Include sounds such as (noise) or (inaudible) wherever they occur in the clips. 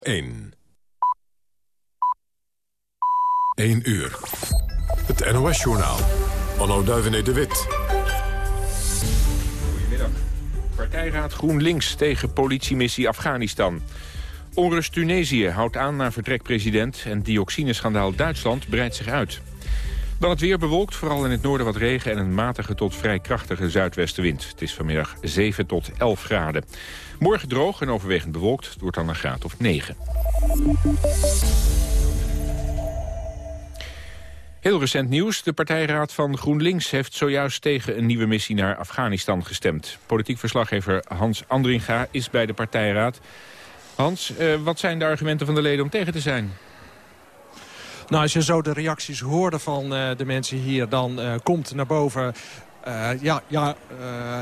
1. 1 uur. Het NOS-journaal. Anno Duivenet de Wit. Goedemiddag. Partijraad GroenLinks tegen politiemissie Afghanistan. Onrust Tunesië houdt aan naar vertrek president... en dioxineschandaal Duitsland breidt zich uit. Dan het weer bewolkt, vooral in het noorden wat regen... en een matige tot vrij krachtige zuidwestenwind. Het is vanmiddag 7 tot 11 graden. Morgen droog en overwegend bewolkt. Het wordt dan een graad of 9. Heel recent nieuws. De partijraad van GroenLinks heeft zojuist tegen een nieuwe missie naar Afghanistan gestemd. Politiek verslaggever Hans Andringa is bij de partijraad. Hans, eh, wat zijn de argumenten van de leden om tegen te zijn? Nou, als je zo de reacties hoorde van uh, de mensen hier... dan uh, komt naar boven... Uh, ja, ja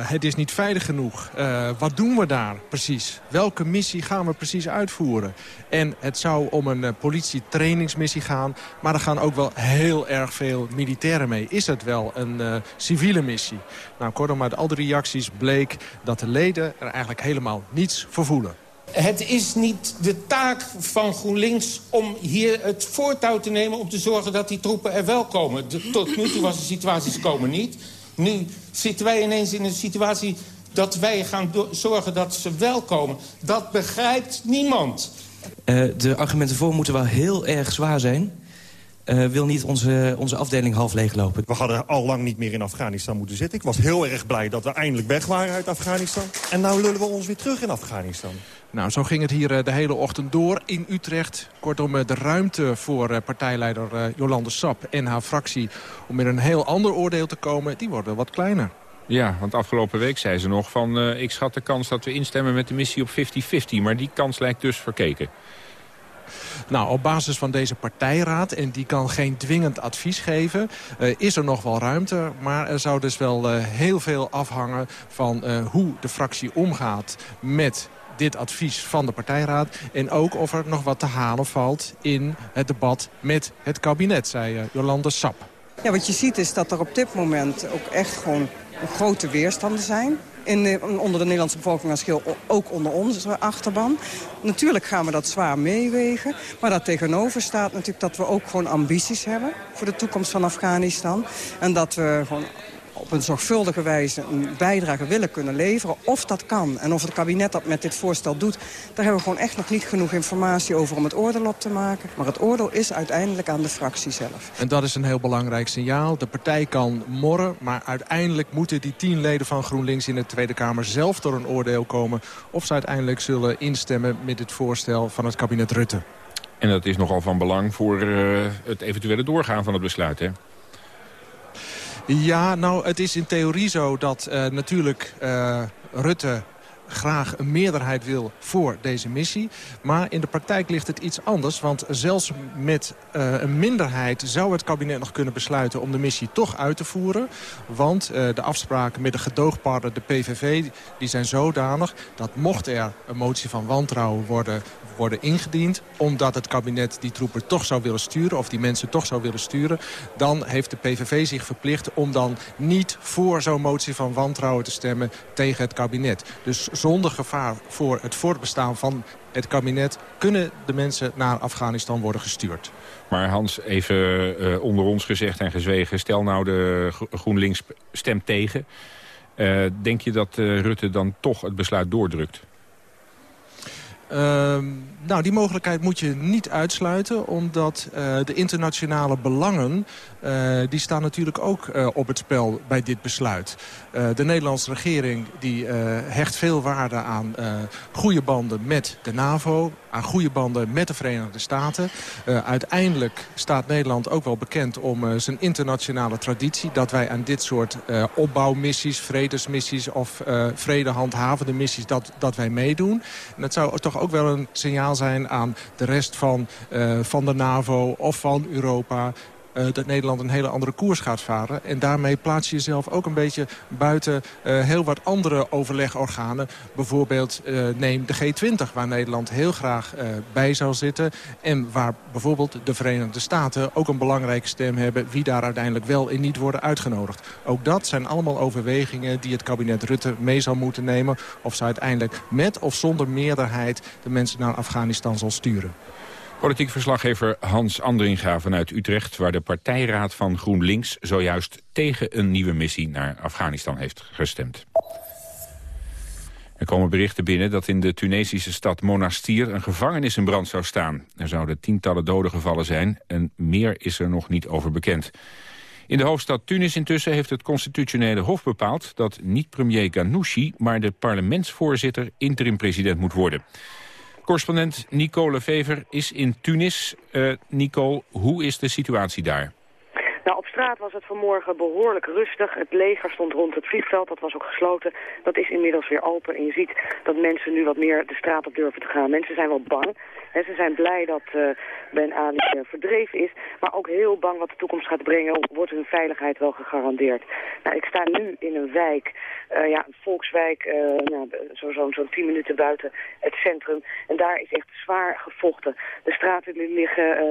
het is niet veilig genoeg. wat doen we daar precies? Welke missie gaan we precies uitvoeren? En het zou om een politietrainingsmissie gaan... maar er gaan ook wel heel erg veel militairen mee. Is het wel een civiele missie? Nou, kortom, uit al die reacties bleek dat de leden er eigenlijk helemaal niets voor voelen. Het is niet de taak van GroenLinks om hier het voortouw te nemen... om te zorgen dat die troepen er wel komen. tot nu toe was de situatie, ze komen niet. Nu zitten wij ineens in een situatie dat wij gaan zorgen dat ze wel komen. Dat begrijpt niemand. Uh, de argumenten voor moeten wel heel erg zwaar zijn uh, wil niet onze, onze afdeling half leeglopen. We hadden al lang niet meer in Afghanistan moeten zitten. Ik was heel erg blij dat we eindelijk weg waren uit Afghanistan. En nu lullen we ons weer terug in Afghanistan. Nou, zo ging het hier eh, de hele ochtend door in Utrecht. Kortom, eh, de ruimte voor partijleider Jolande Sap en haar fractie... om in een heel ander oordeel te komen, die worden wat kleiner. Ja, want afgelopen week zei ze nog van... Uh, ik schat de kans dat we instemmen met de missie op 50-50. Maar die kans lijkt dus verkeken. Nou, op basis van deze partijraad, en die kan geen dwingend advies geven... Uh, is er nog wel ruimte, maar er zou dus wel uh, heel veel afhangen... van uh, hoe de fractie omgaat met dit advies van de partijraad. En ook of er nog wat te halen valt in het debat met het kabinet, zei Jolande Sap. Ja, wat je ziet is dat er op dit moment ook echt gewoon grote weerstanden zijn onder de Nederlandse bevolking als geheel, ook onder onze achterban. Natuurlijk gaan we dat zwaar meewegen. Maar daar tegenover staat natuurlijk dat we ook gewoon ambities hebben... voor de toekomst van Afghanistan. En dat we gewoon op een zorgvuldige wijze een bijdrage willen kunnen leveren. Of dat kan en of het kabinet dat met dit voorstel doet... daar hebben we gewoon echt nog niet genoeg informatie over om het oordeel op te maken. Maar het oordeel is uiteindelijk aan de fractie zelf. En dat is een heel belangrijk signaal. De partij kan morren, maar uiteindelijk moeten die tien leden van GroenLinks... in de Tweede Kamer zelf tot een oordeel komen... of ze uiteindelijk zullen instemmen met het voorstel van het kabinet Rutte. En dat is nogal van belang voor uh, het eventuele doorgaan van het besluit, hè? Ja, nou, het is in theorie zo dat uh, natuurlijk uh, Rutte graag een meerderheid wil voor deze missie. Maar in de praktijk ligt het iets anders. Want zelfs met uh, een minderheid zou het kabinet nog kunnen besluiten... om de missie toch uit te voeren. Want uh, de afspraken met de gedoogpartner, de PVV, die zijn zodanig... dat mocht er een motie van wantrouwen worden worden ingediend... omdat het kabinet die troepen toch zou willen sturen... of die mensen toch zou willen sturen... dan heeft de PVV zich verplicht om dan niet voor zo'n motie van wantrouwen te stemmen tegen het kabinet. Dus zonder gevaar voor het voortbestaan van het kabinet... kunnen de mensen naar Afghanistan worden gestuurd. Maar Hans, even uh, onder ons gezegd en gezwegen... stel nou de GroenLinks stemt tegen... Uh, denk je dat uh, Rutte dan toch het besluit doordrukt? Uh, nou, die mogelijkheid moet je niet uitsluiten... omdat uh, de internationale belangen... Uh, die staan natuurlijk ook uh, op het spel bij dit besluit. de Nederlandse regering die, hecht veel waarde aan goede banden met de NAVO... aan goede banden met de Verenigde Staten. uiteindelijk staat Nederland ook wel bekend om zijn internationale traditie... dat wij aan dit soort opbouwmissies, vredesmissies... of vredehandhavende missies, dat, dat wij meedoen. En dat zou toch ook wel een signaal zijn aan de rest van, van de NAVO of van Europa... dat Nederland een hele andere koers gaat varen. En daarmee plaats je jezelf ook een beetje buiten heel wat andere overlegorganen. Bijvoorbeeld neem de G20, waar Nederland heel graag bij zou zitten. En waar bijvoorbeeld de Verenigde Staten ook een belangrijke stem hebben... wie daar uiteindelijk wel en niet worden uitgenodigd. Ook dat zijn allemaal overwegingen die het kabinet Rutte mee zal moeten nemen... of ze uiteindelijk met of zonder meerderheid de mensen naar Afghanistan zal sturen. Politiek verslaggever Hans Andringa vanuit Utrecht... waar de partijraad van GroenLinks zojuist tegen een nieuwe missie naar Afghanistan heeft gestemd. Er komen berichten binnen dat in de Tunesische stad Monastir een gevangenis in brand zou staan. Er zouden tientallen doden gevallen zijn en meer is er nog niet over bekend. In de hoofdstad Tunis intussen heeft het constitutionele hof bepaald... dat niet premier Ghanouchi, maar de parlementsvoorzitter interim-president moet worden. Correspondent Nicole Vever is in Tunis. Uh, Nicole, hoe is de situatie daar? Nou, op straat was het vanmorgen behoorlijk rustig. Het leger stond rond het vliegveld, dat was ook gesloten. Dat is inmiddels weer open en je ziet dat mensen nu wat meer de straat op durven te gaan. Mensen zijn wel bang. Ze zijn blij dat uh, Ben Ali uh, verdreven is, maar ook heel bang wat de toekomst gaat brengen. Wordt hun veiligheid wel gegarandeerd? Nou, ik sta nu in een wijk, uh, ja, een volkswijk, nou, zo'n zo, zo tien minuten buiten het centrum. En daar is echt zwaar gevochten. De straten liggen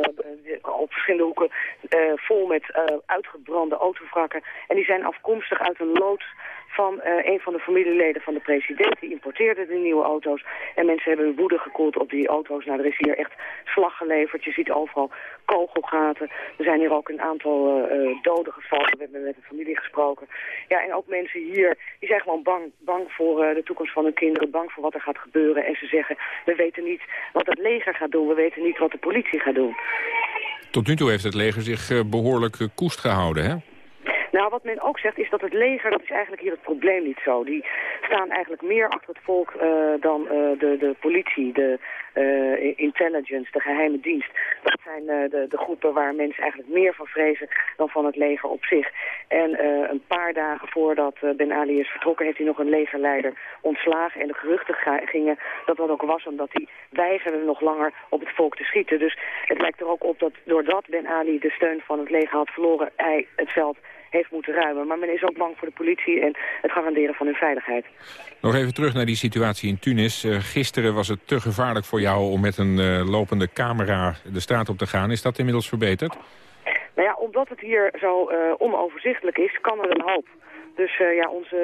op verschillende hoeken vol met uitgebrande autovrakken. En die zijn afkomstig uit een loods van uh, een van de familieleden van de president. Die importeerde de nieuwe auto's. En mensen hebben hun woede gekoeld op die auto's. Nou, er is hier echt slag geleverd. Je ziet overal kogelgaten. Er zijn hier ook een aantal uh, doden gevallen. We hebben met de familie gesproken. Ja, en ook mensen hier, die zijn gewoon bang, bang voor de toekomst van hun kinderen. Bang voor wat er gaat gebeuren. En ze zeggen, we weten niet wat het leger gaat doen. We weten niet wat de politie gaat doen. Tot nu toe heeft het leger zich behoorlijk koest gehouden, hè? Nou, wat men ook zegt is dat het leger, dat is eigenlijk hier het probleem niet zo. Die staan eigenlijk meer achter het volk uh, dan uh, de, de politie, de uh, intelligence, de geheime dienst. Dat zijn de, de groepen waar mensen eigenlijk meer van vrezen dan van het leger op zich. En een paar dagen voordat Ben Ali is vertrokken heeft hij nog een legerleider ontslagen. En de geruchten gingen dat dat ook was omdat hij weigerde nog langer op het volk te schieten. Dus het lijkt er ook op dat doordat Ben Ali de steun van het leger had verloren, hij het veld heeft moeten ruimen. Maar men is ook bang voor de politie en het garanderen van hun veiligheid. Nog even terug naar die situatie in Tunis. Uh, gisteren was het te gevaarlijk voor jou om met een uh, lopende camera de straat op te gaan. Is dat inmiddels verbeterd? Nou ja, omdat het hier zo uh, onoverzichtelijk is, kan er een hoop. Dus ja, onze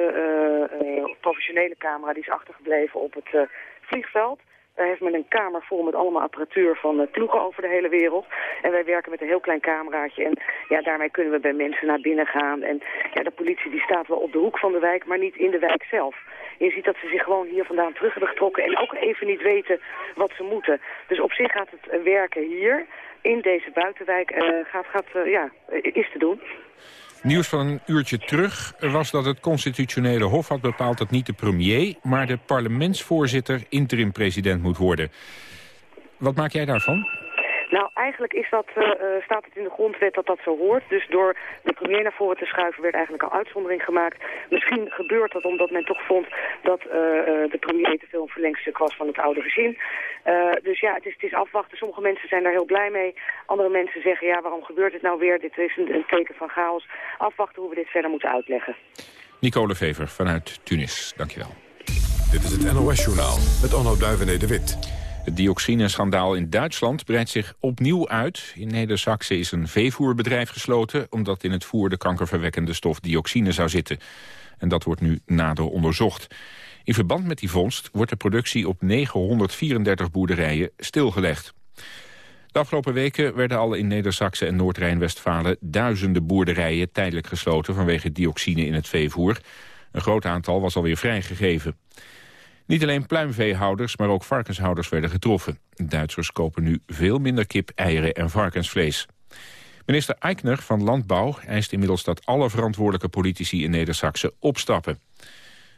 professionele camera die is achtergebleven op het vliegveld. Daar heeft men een kamer vol met allemaal apparatuur van uh, ploegen over de hele wereld. En wij werken met een heel klein cameraatje. En ja, daarmee kunnen we bij mensen naar binnen gaan. En ja, de politie die staat wel op de hoek van de wijk, maar niet in de wijk zelf. je ziet dat ze zich gewoon hier vandaan terug hebben getrokken en ook even niet weten wat ze moeten. Dus op zich gaat het werken hier, in deze buitenwijk, uh, gaat, gaat ja, is te doen. Nieuws van een uurtje terug was dat het constitutionele hof had bepaald dat niet de premier, maar de parlementsvoorzitter interim-president moet worden. Wat maak jij daarvan? Nou, eigenlijk is dat, uh, staat het in de grondwet dat dat zo hoort. Dus door de premier naar voren te schuiven werd eigenlijk al uitzondering gemaakt. Misschien gebeurt dat omdat men toch vond dat uh, de premier te veel een verlengstuk was van het oude regime. dus ja, het is, het is afwachten. Sommige mensen zijn daar heel blij mee. Andere mensen zeggen, ja, waarom gebeurt het nou weer? Dit is een, een teken van chaos. Afwachten hoe we dit verder moeten uitleggen. Nicole Vever vanuit Tunis, dankjewel. Dit is het NOS Journaal met Onno Duivené de Wit. Het dioxineschandaal in Duitsland breidt zich opnieuw uit. In neder is een veevoerbedrijf gesloten... omdat in het voer de kankerverwekkende stof dioxine zou zitten. En dat wordt nu nader onderzocht. In verband met die vondst wordt de productie op 934 boerderijen stilgelegd. De afgelopen weken werden al in neder en Noord-Rijn-Westfalen... duizenden boerderijen tijdelijk gesloten vanwege dioxine in het veevoer. Een groot aantal was alweer vrijgegeven. Niet alleen pluimveehouders, maar ook varkenshouders werden getroffen. Duitsers kopen nu veel minder kip, eieren en varkensvlees. Minister Eichner van Landbouw eist inmiddels dat alle verantwoordelijke politici in neder opstappen.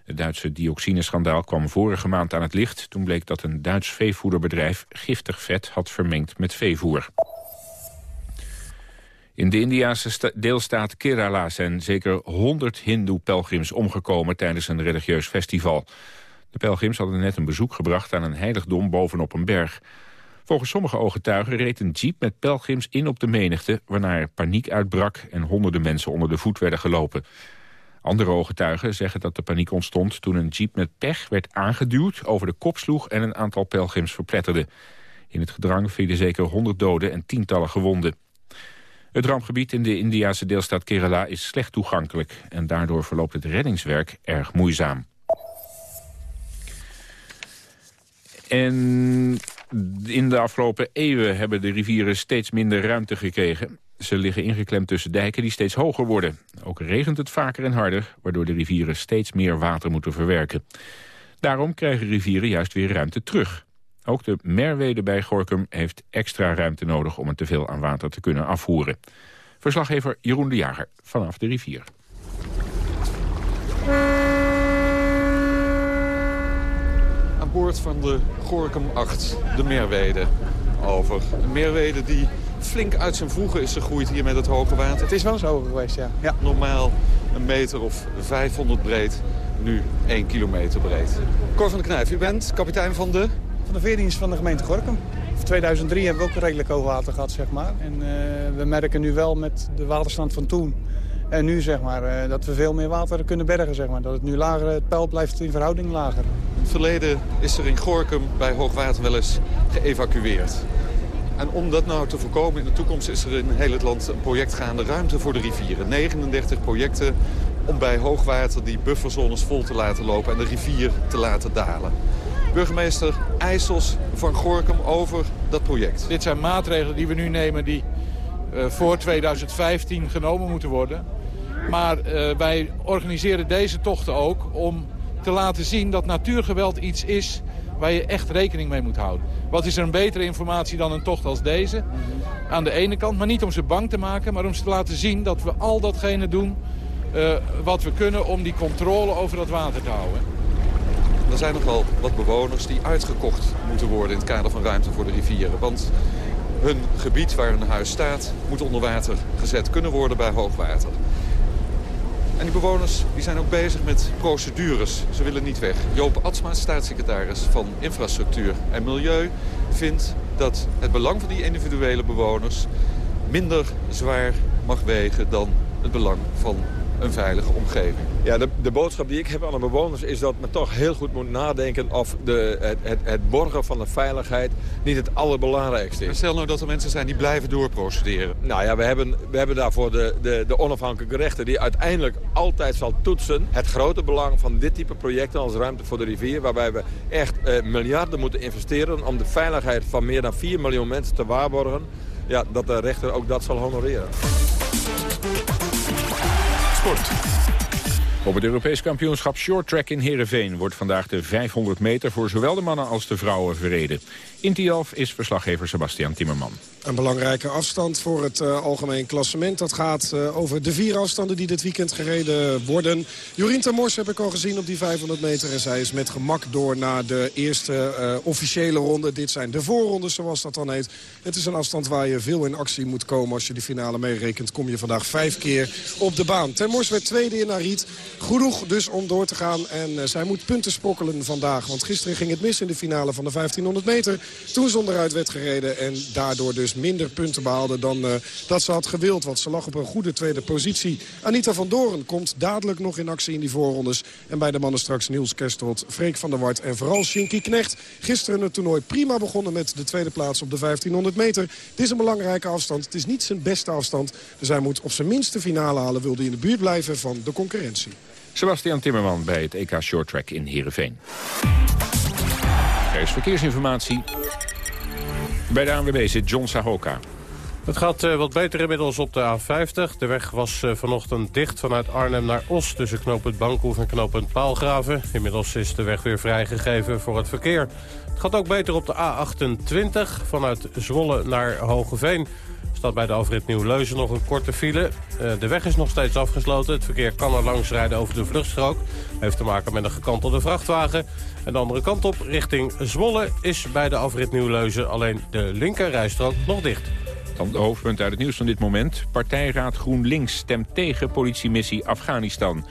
Het Duitse dioxineschandaal kwam vorige maand aan het licht. Toen bleek dat een Duits veevoederbedrijf giftig vet had vermengd met veevoer. In de Indiase deelstaat Kerala zijn zeker 100 hindoe-pelgrims omgekomen tijdens een religieus festival. De pelgrims hadden net een bezoek gebracht aan een heiligdom bovenop een berg. Volgens sommige ooggetuigen reed een jeep met pelgrims in op de menigte... waarna er paniek uitbrak en honderden mensen onder de voet werden gelopen. Andere ooggetuigen zeggen dat de paniek ontstond toen een jeep met pech werd aangeduwd, over de kop sloeg en een aantal pelgrims verpletterde. In het gedrang vielen zeker 100 doden en tientallen gewonden. Het rampgebied in de Indiase deelstaat Kerala is slecht toegankelijk... en daardoor verloopt het reddingswerk erg moeizaam. En in de afgelopen eeuwen hebben de rivieren steeds minder ruimte gekregen. Ze liggen ingeklemd tussen dijken die steeds hoger worden. Ook regent het vaker en harder, waardoor de rivieren steeds meer water moeten verwerken. Daarom krijgen rivieren juist weer ruimte terug. Ook de Merwede bij Gorkum heeft extra ruimte nodig om het teveel aan water te kunnen afvoeren. Verslaggever Jeroen de Jager vanaf de rivier. Van de Gorkum 8, de Merwede. Over een Merwede die flink uit zijn voegen is gegroeid hier met het hoge water. Het is wel zo geweest, ja. ja. Normaal een meter of 500 breed, nu 1 kilometer breed. Cor van de Knijf, u bent kapitein van de van de veerdienst van de gemeente Gorkum. In 2003 hebben we ook redelijk hoog water gehad, zeg maar. En uh, we merken nu wel met de waterstand van toen en nu, zeg maar, uh, dat we veel meer water kunnen bergen, zeg maar. Dat het nu lager, het peil blijft in verhouding lager. In het verleden is er in Gorkum bij hoogwater wel eens geëvacueerd. En om dat nou te voorkomen in de toekomst is er in heel het land een project gaande ruimte voor de rivieren. 39 projecten om bij hoogwater die bufferzones vol te laten lopen en de rivier te laten dalen burgemeester IJssels van Gorkum over dat project. Dit zijn maatregelen die we nu nemen die voor 2015 genomen moeten worden. Maar uh, wij organiseren deze tochten ook om te laten zien dat natuurgeweld iets is waar je echt rekening mee moet houden. Wat is er een betere informatie dan een tocht als deze? Aan de ene kant, maar niet om ze bang te maken... maar om ze te laten zien dat we al datgene doen uh, wat we kunnen... om die controle over dat water te houden. Er zijn nog wel wat bewoners die uitgekocht moeten worden in het kader van ruimte voor de rivieren. Want hun gebied waar een huis staat moet onder water gezet kunnen worden bij hoogwater. En die bewoners die zijn ook bezig met procedures. Ze willen niet weg. Joop Atsma, staatssecretaris van Infrastructuur en Milieu... vindt dat het belang van die individuele bewoners... minder zwaar mag wegen dan het belang van een veilige omgeving. Ja, de, de boodschap die ik heb aan de bewoners is dat men toch heel goed moet nadenken... of de, het, het, het borgen van de veiligheid niet het allerbelangrijkste is. stel nou dat er mensen zijn die blijven doorprocederen. Nou ja, we hebben, we hebben daarvoor de, de, de onafhankelijke rechter... die uiteindelijk altijd zal toetsen het grote belang van dit type projecten... als ruimte voor de rivier, waarbij we echt eh, miljarden moeten investeren... om de veiligheid van meer dan 4 miljoen mensen te waarborgen... Ja, dat de rechter ook dat zal honoreren. Op het Europees kampioenschap shorttrack in Heerenveen... wordt vandaag de 500 meter voor zowel de mannen als de vrouwen verreden. In Tialf is verslaggever Sebastian Timmerman. Een belangrijke afstand voor het uh, algemeen klassement. Dat gaat uh, over de vier afstanden die dit weekend gereden worden. Jorien Mors heb ik al gezien op die 500 meter. En zij is met gemak door naar de eerste uh, officiële ronde. Dit zijn de voorrondes, zoals dat dan heet. Het is een afstand waar je veel in actie moet komen. Als je de finale meerekent, kom je vandaag vijf keer op de baan. Ten Mors werd tweede in Ariet. Genoeg dus om door te gaan. En zij moet punten sprokkelen vandaag. Want gisteren ging het mis in de finale van de 1500 meter. Toen ze onderuit werd gereden en daardoor dus minder punten behaalde dan uh, dat ze had gewild. Want ze lag op een goede tweede positie. Anita van Doren komt dadelijk nog in actie in die voorrondes. En bij de mannen straks Niels Kerstelt, Freek van der Wart en vooral Shinky Knecht. Gisteren het toernooi prima begonnen met de tweede plaats op de 1500 meter. Het is een belangrijke afstand. Het is niet zijn beste afstand. Dus hij moet op zijn minste finale halen. Wil hij in de buurt blijven van de concurrentie. Sebastian Timmerman bij het EK Shorttrack in Heerenveen. Er is verkeersinformatie. Bij de ANWB zit John Sahoka. Het gaat uh, wat beter inmiddels op de A50. De weg was uh, vanochtend dicht vanuit Arnhem naar Os... tussen knooppunt Bankhoef en knooppunt Paalgraven. Inmiddels is de weg weer vrijgegeven voor het verkeer. Het gaat ook beter op de A28 vanuit Zwolle naar Hogeveen bij de afrit Nieuw-Leuzen nog een korte file. Uh, de weg is nog steeds afgesloten. Het verkeer kan er langs rijden over de vluchtstrook. Heeft te maken met een gekantelde vrachtwagen. En de andere kant op, richting Zwolle, is bij de afrit Nieuw-Leuzen alleen de linker rijstrook nog dicht. Dan de hoofdpunt uit het nieuws van dit moment. Partijraad GroenLinks stemt tegen politiemissie Afghanistan.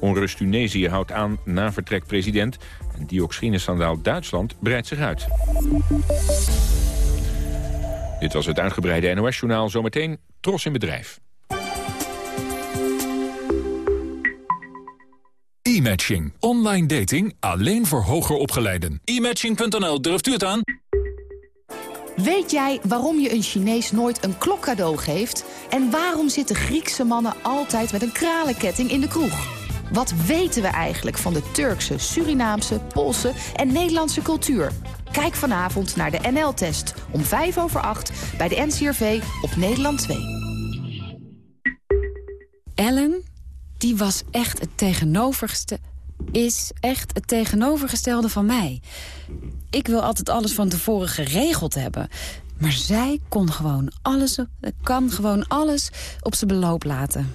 Onrust Tunesië houdt aan na vertrek president. En dioxinesandaal Duitsland breidt zich uit. Dit was het uitgebreide NOS-journaal. Zometeen Tros in Bedrijf. E-matching. Online dating alleen voor hoger opgeleiden. E-matching.nl, durft u het aan? Weet jij waarom je een Chinees nooit een klok cadeau geeft? En waarom zitten Griekse mannen altijd met een kralenketting in de kroeg? Wat weten we eigenlijk van de Turkse, Surinaamse, Poolse en Nederlandse cultuur? Kijk vanavond naar de NL-test om 5 over 8 bij de NCRV op Nederland 2. Ellen, die was echt het tegenovergestelde... is echt het tegenovergestelde van mij. Ik wil altijd alles van tevoren geregeld hebben. Maar zij kon gewoon alles, kan gewoon alles op zijn beloop laten.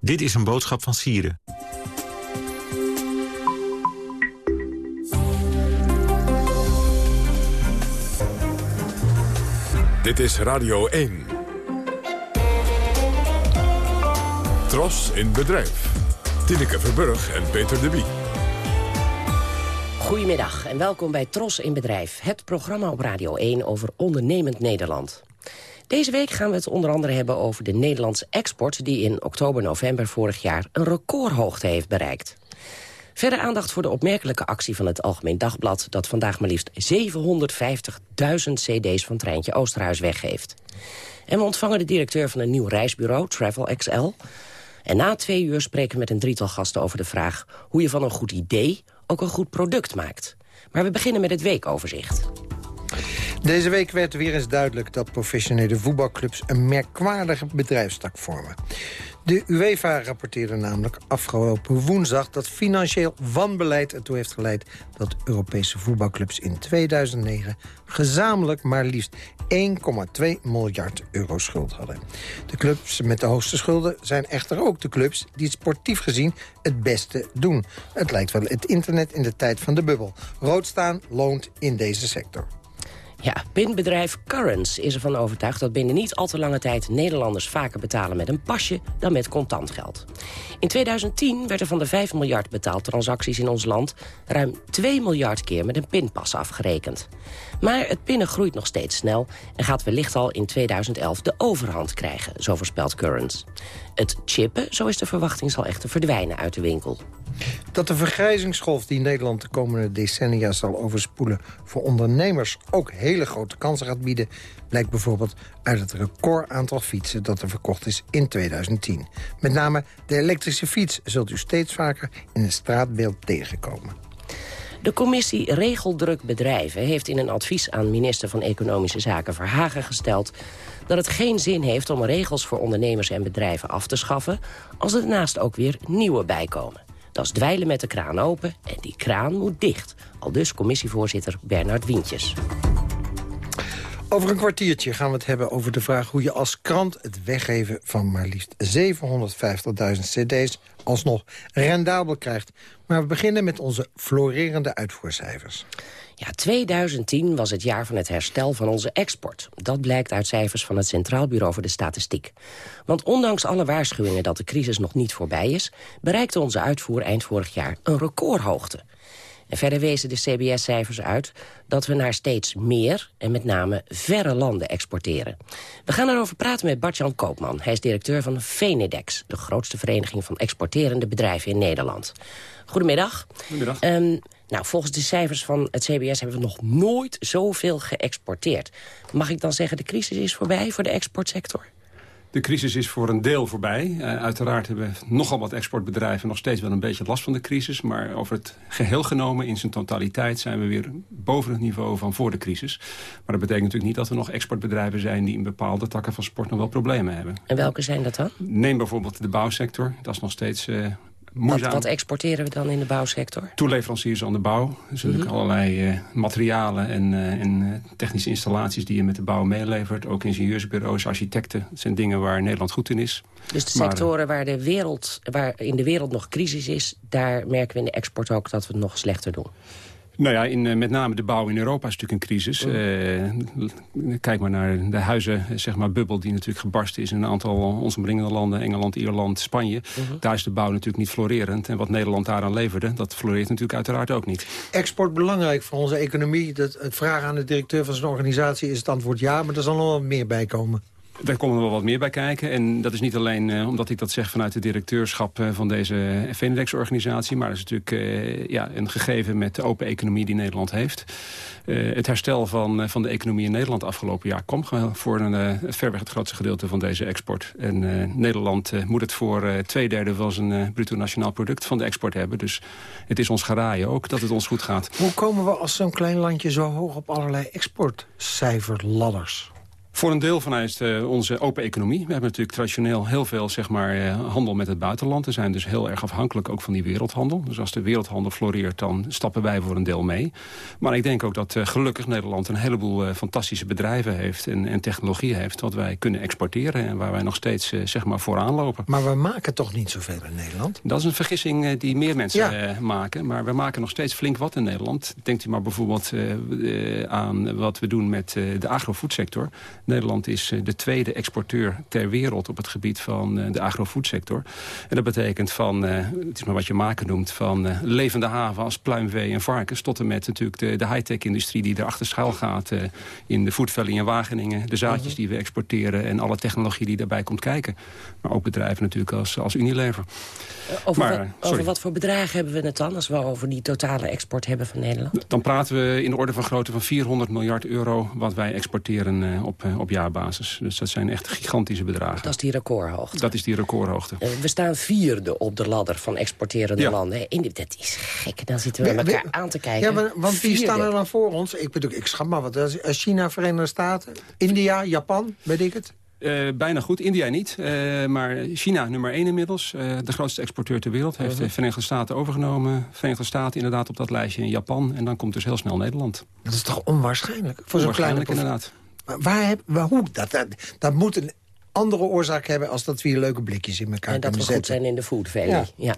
Dit is een boodschap van Sieren. Dit is Radio 1. Tros in bedrijf. Tineke Verburg en Peter de Wie. Goedemiddag en welkom bij Tros in Bedrijf. Het programma op Radio 1 over ondernemend Nederland. Deze week gaan we het onder andere hebben over de Nederlandse export... die in oktober-november vorig jaar een recordhoogte heeft bereikt. Verder aandacht voor de opmerkelijke actie van het Algemeen Dagblad... dat vandaag maar liefst 750.000 cd's van Treintje Oosterhuis weggeeft. En we ontvangen de directeur van een nieuw reisbureau, Travel XL. En na twee uur spreken we met een drietal gasten over de vraag... hoe je van een goed idee ook een goed product maakt. Maar we beginnen met het weekoverzicht. Deze week werd weer eens duidelijk dat professionele voetbalclubs... een merkwaardige bedrijfstak vormen. De UEFA rapporteerde namelijk afgelopen woensdag... dat financieel wanbeleid ertoe heeft geleid... dat Europese voetbalclubs in 2009 gezamenlijk maar liefst 1,2 miljard euro schuld hadden. De clubs met de hoogste schulden zijn echter ook de clubs... die het sportief gezien het beste doen. Het lijkt wel het internet in de tijd van de bubbel. Rood staan loont in deze sector. Ja, pinbedrijf Currents is ervan overtuigd dat binnen niet al te lange tijd Nederlanders vaker betalen met een pasje dan met contant geld. In 2010 werd er van de 5 miljard betaaltransacties in ons land ruim 2 miljard keer met een pinpas afgerekend. Maar het pinnen groeit nog steeds snel en gaat wellicht al in 2011 de overhand krijgen, zo voorspelt Currents. Het chippen, zo is de verwachting, zal echter verdwijnen uit de winkel. Dat de vergrijzingsgolf die Nederland de komende decennia zal overspoelen... voor ondernemers ook hele grote kansen gaat bieden... blijkt bijvoorbeeld uit het recordaantal fietsen dat er verkocht is in 2010. Met name de elektrische fiets zult u steeds vaker in het straatbeeld tegenkomen. De commissie Regeldruk Bedrijven heeft in een advies aan minister van Economische Zaken Verhagen gesteld dat het geen zin heeft om regels voor ondernemers en bedrijven af te schaffen als er daarnaast ook weer nieuwe bijkomen. Dat is dweilen met de kraan open en die kraan moet dicht. Al dus commissievoorzitter Bernard Wientjes. Over een kwartiertje gaan we het hebben over de vraag... hoe je als krant het weggeven van maar liefst 750.000 cd's... alsnog rendabel krijgt. Maar we beginnen met onze florerende uitvoercijfers. Ja, 2010 was het jaar van het herstel van onze export. Dat blijkt uit cijfers van het Centraal Bureau voor de Statistiek. Want ondanks alle waarschuwingen dat de crisis nog niet voorbij is... bereikte onze uitvoer eind vorig jaar een recordhoogte. En verder wezen de CBS-cijfers uit dat we naar steeds meer... en met name verre landen exporteren. We gaan erover praten met Bart-Jan Koopman. Hij is directeur van Venedex, de grootste vereniging van exporterende bedrijven in Nederland. Goedemiddag. Goedemiddag. Um, nou, volgens de cijfers van het CBS hebben we nog nooit zoveel geëxporteerd. Mag ik dan zeggen de crisis is voorbij voor de exportsector? De crisis is voor een deel voorbij. Uh, uiteraard hebben nogal wat exportbedrijven nog steeds wel een beetje last van de crisis. Maar over het geheel genomen, in zijn totaliteit, zijn we weer boven het niveau van voor de crisis. Maar dat betekent natuurlijk niet dat er nog exportbedrijven zijn die in bepaalde takken van sport nog wel problemen hebben. En welke zijn dat dan? Neem bijvoorbeeld de bouwsector. Dat is nog steeds uh, Wat, wat, exporteren we dan in de bouwsector? Toeleveranciers aan de bouw. Dus mm natuurlijk allerlei uh, materialen en, uh, en uh, technische installaties die je met de bouw meelevert. Ook ingenieursbureaus, architecten. Dat zijn dingen waar Nederland goed in is. Dus de sectoren waar, de wereld, waar in de wereld nog crisis is... daar merken we in de export ook dat we het nog slechter doen. Nou ja, in, eh, met name de bouw in Europa is natuurlijk een crisis. Uh, kijk maar naar de huizen, zeg maar, bubbel die natuurlijk gebarst is... in een aantal ons omringende landen, Engeland, Ierland, Spanje. Mhm. Daar is de bouw natuurlijk niet florerend. En wat Nederland daaraan leverde, dat floreert natuurlijk uiteraard ook niet. Export belangrijk voor onze economie. Dat, het vragen aan de directeur van zijn organisatie is het antwoord ja... maar er zal nog wel meer bij komen. Daar komen er wel wat meer bij kijken. En dat is niet alleen uh, omdat ik dat zeg vanuit de directeurschap uh, van deze Venedex-organisatie. Maar dat is natuurlijk uh, ja, een gegeven met de open economie die Nederland heeft. het herstel van, van de economie in Nederland afgelopen jaar kwam voor een, verweg het grootste gedeelte van deze export. En Nederland moet het voor twee derde van zijn bruto nationaal product van de export hebben. Dus het is ons geraaien ook dat het ons goed gaat. Hoe komen we als zo'n klein landje zo hoog op allerlei exportcijferladders? Voor een deel vanuit uh, onze open economie. We hebben natuurlijk traditioneel heel veel zeg maar, uh, handel met het buitenland. We zijn dus heel erg afhankelijk ook van die wereldhandel. Dus als de wereldhandel floreert, dan stappen wij voor een deel mee. Maar ik denk ook dat uh, gelukkig Nederland een heleboel fantastische bedrijven heeft... En, en technologie heeft wat wij kunnen exporteren... en waar wij nog steeds zeg maar vooraan lopen. Maar we maken toch niet zoveel in Nederland? Dat is een vergissing die meer mensen ja. maken. Maar we maken nog steeds flink wat in Nederland. Denkt u maar bijvoorbeeld aan wat we doen met de agrofoodsector... Nederland is eh, de tweede exporteur ter wereld op het gebied van eh, de agrofoodsector. En dat betekent van, eh, het is maar wat je maken noemt, van levende haven als pluimvee en varkens... tot en met natuurlijk de, de high-tech industrie die erachter schuil gaat in de Food Valley Wageningen. De zaadjes mhm. die we exporteren en alle technologie die daarbij komt kijken. Maar ook bedrijven natuurlijk als, als Unilever. Over, maar, wat, over wat voor bedragen hebben we het dan als we over die totale export hebben van Nederland? Dan praten we in de orde van grootte van 400 miljard euro wat wij exporteren op, op jaarbasis. Dus dat zijn echt gigantische bedragen. Dat is die recordhoogte. Dat is die recordhoogte. Uh, we staan vierde op de ladder van exporterende ja. landen. In, dat is gek, dan zitten we, we elkaar we, aan te kijken. Ja, maar, want wie staan er dan voor ons? Ik, bedoel, ik schat maar wat. China, Verenigde Staten, India, Japan, weet ik het? Uh, bijna goed. India niet. Uh, maar China nummer 1 inmiddels. Uh, de grootste exporteur ter wereld. Heeft de Verenigde Staten overgenomen. Verenigde Staten inderdaad op dat lijstje in Japan. En dan komt dus heel snel Nederland. Dat is toch onwaarschijnlijk? Voor zo'n kleine inderdaad. Waar heb, waar, hoe? Dat, dat, dat moet een andere oorzaak hebben... als dat we hier leuke blikjes in elkaar en kunnen zetten. En dat we goed zijn in de food value. Ja.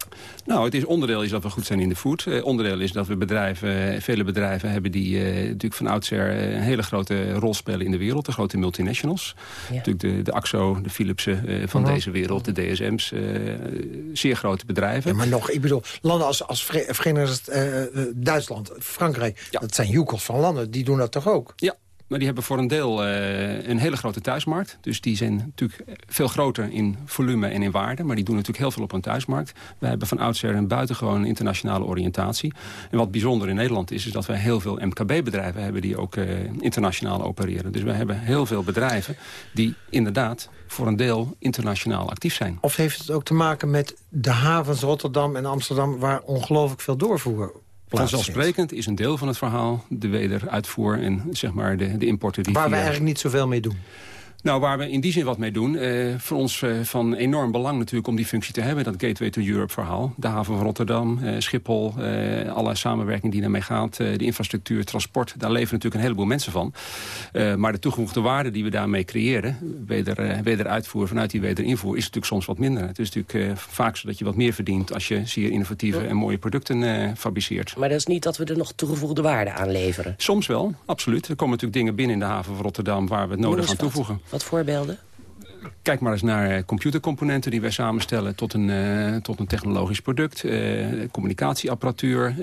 Nou, het is onderdeel is dat we goed zijn in de food. Eh, onderdeel is dat we bedrijven, eh, vele bedrijven hebben... die eh, natuurlijk van oudsher eh, een hele grote rol spelen in de wereld. De grote multinationals. Ja. Natuurlijk de, de AXO, de Philipsen eh, van Mhm. deze wereld. De DSM's. eh, zeer grote bedrijven. Ja, maar nog, ik bedoel, landen als, als Verenigd Duitsland, Frankrijk... dat zijn joekels van landen, die doen dat toch ook? Ja, maar die hebben voor een deel eh, een hele grote thuismarkt. Dus die zijn natuurlijk veel groter in volume en in waarde. Maar die doen natuurlijk heel veel op een thuismarkt. We hebben van oudsher een buitengewoon internationale oriëntatie. En wat bijzonder in Nederland is, is dat wij heel veel MKB-bedrijven hebben... die ook eh, internationaal opereren. Dus we hebben heel veel bedrijven die inderdaad voor een deel internationaal actief zijn. Of heeft het ook te maken met de havens Rotterdam en Amsterdam... waar ongelooflijk veel doorvoer Vanzelfsprekend is een deel van het verhaal de wederuitvoer en zeg maar de, de importen die Waar via... we eigenlijk niet zoveel mee doen. Nou, waar we in die zin wat mee doen. Eh, voor ons eh, van enorm belang natuurlijk om die functie te hebben. Dat Gateway to Europe verhaal. De haven van Rotterdam, eh, Schiphol, alle samenwerking die daarmee gaat. de infrastructuur, transport. Daar leven natuurlijk een heleboel mensen van. Maar de toegevoegde waarde die we daarmee creëren. Weder, wederuitvoer vanuit die wederinvoer is natuurlijk soms wat minder. Het is natuurlijk vaak zo dat je wat meer verdient als je zeer innovatieve en mooie producten fabriceert. Maar dat is niet dat we er nog toegevoegde waarde aan leveren. Soms wel, absoluut. Er komen natuurlijk dingen binnen in de haven van Rotterdam waar we het nodig aan toevoegen. Wat voorbeelden? Kijk maar eens naar eh, computercomponenten die wij samenstellen tot een, eh, tot een technologisch product. eh, communicatieapparatuur.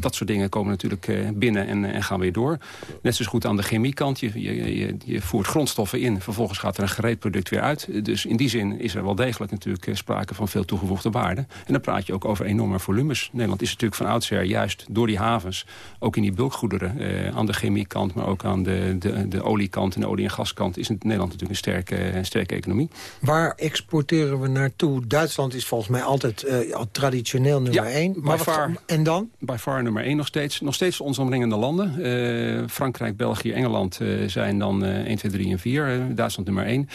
dat soort dingen komen natuurlijk binnen en, en gaan weer door. Net zo goed aan de chemiekant. Je, je, je, je voert grondstoffen in. Vervolgens gaat er een gereed product weer uit. Dus in die zin is er wel degelijk natuurlijk sprake van veel toegevoegde waarde. En dan praat je ook over enorme volumes. Nederland is natuurlijk van oudsher juist door die havens... ook in die bulkgoederen aan de chemiekant... maar ook aan de, de, de oliekant en de olie- en gaskant... is Nederland natuurlijk een sterke, sterke sterke economie. Waar exporteren we naartoe? Duitsland is volgens mij altijd uh, al traditioneel nummer Ja, 1. by Maar far. wat, en dan? By far nummer 1 nog steeds. Nog steeds onze omringende landen. Eh, Frankrijk, België, Engeland eh, zijn dan eh 1, 2, 3 en 4. Eh, Duitsland nummer 1.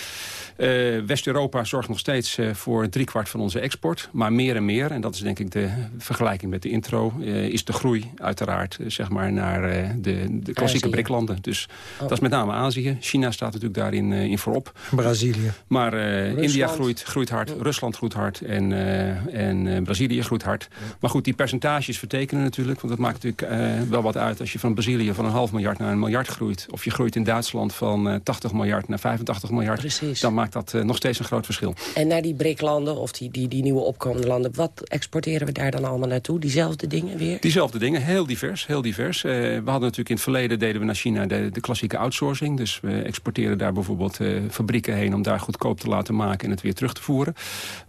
Eh, West-Europa zorgt nog steeds eh, voor driekwart van onze export. Maar meer en meer, en dat is denk ik de vergelijking met de intro... eh, is de groei uiteraard eh, zeg maar naar eh, de, de klassieke. BRIC-landen. Dus Oh. dat is met name Azië. China staat natuurlijk daarin eh, in voorop. Brazilië. Maar eh, India groeit, groeit hard, Rusland groeit hard en, eh, en eh, Brazilië groeit hard. Maar goed, die percentages vertekenen natuurlijk. Want dat maakt natuurlijk wel wat uit als je van Brazilië van een half miljard naar een miljard groeit. Of je groeit in Duitsland van eh, 80 miljard naar 85 miljard. Precies. Dan maakt dat nog steeds een groot verschil. En naar die BRIC-landen of die, die, die nieuwe opkomende landen... wat exporteren we daar dan allemaal naartoe? Diezelfde dingen weer? Diezelfde dingen, heel divers. Heel divers. We hadden natuurlijk in het verleden deden we naar China de, de klassieke outsourcing. Dus we exporteren daar bijvoorbeeld fabrieken heen om daar goedkoop te laten maken en het weer terug te voeren.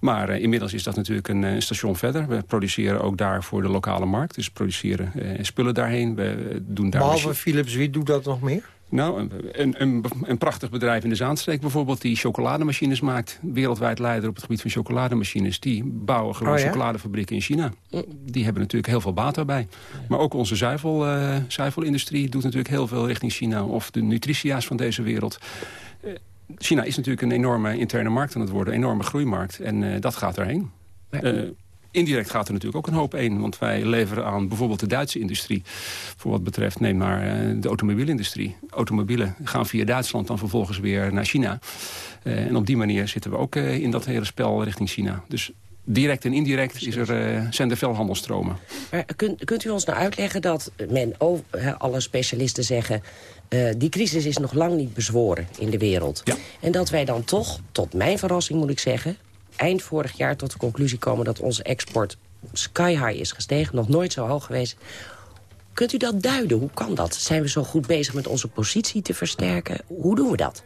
Maar eh, inmiddels is dat natuurlijk een eh, station verder. We produceren ook daar voor de lokale markt. Dus produceren eh, spullen daarheen. We doen daar Behalve Philips, wie doet dat nog meer? nou, een, een, een, een prachtig bedrijf in de Zaanstreek bijvoorbeeld... die chocolademachines maakt. Wereldwijd leider op het gebied van chocolademachines. Die bouwen gewoon Oh ja? chocoladefabrieken in China. Die hebben natuurlijk heel veel baat daarbij. Maar ook onze zuivel, zuivelindustrie doet natuurlijk heel veel richting China. Of de nutritia's van deze wereld. China is natuurlijk een enorme interne markt aan het worden. Een enorme groeimarkt. En eh, dat gaat erheen. Eh, Indirect gaat er natuurlijk ook een hoop heen. Want wij leveren aan bijvoorbeeld de Duitse industrie. Voor wat betreft, neem maar eh, de automobielindustrie. Automobielen gaan via Duitsland dan vervolgens weer naar China. En op die manier zitten we ook in dat hele spel richting China. Dus direct en indirect is er, zijn er veel handelstromen. Maar kunt, kunt u ons nou uitleggen dat men, hè, alle specialisten zeggen... eh, die crisis is nog lang niet bezworen in de wereld. En dat wij dan toch, tot mijn verrassing moet ik zeggen... eind vorig jaar tot de conclusie komen dat onze export sky high is gestegen. Nog nooit zo hoog geweest. Kunt u dat duiden? Hoe kan dat? Zijn we zo goed bezig met onze positie te versterken? Hoe doen we dat?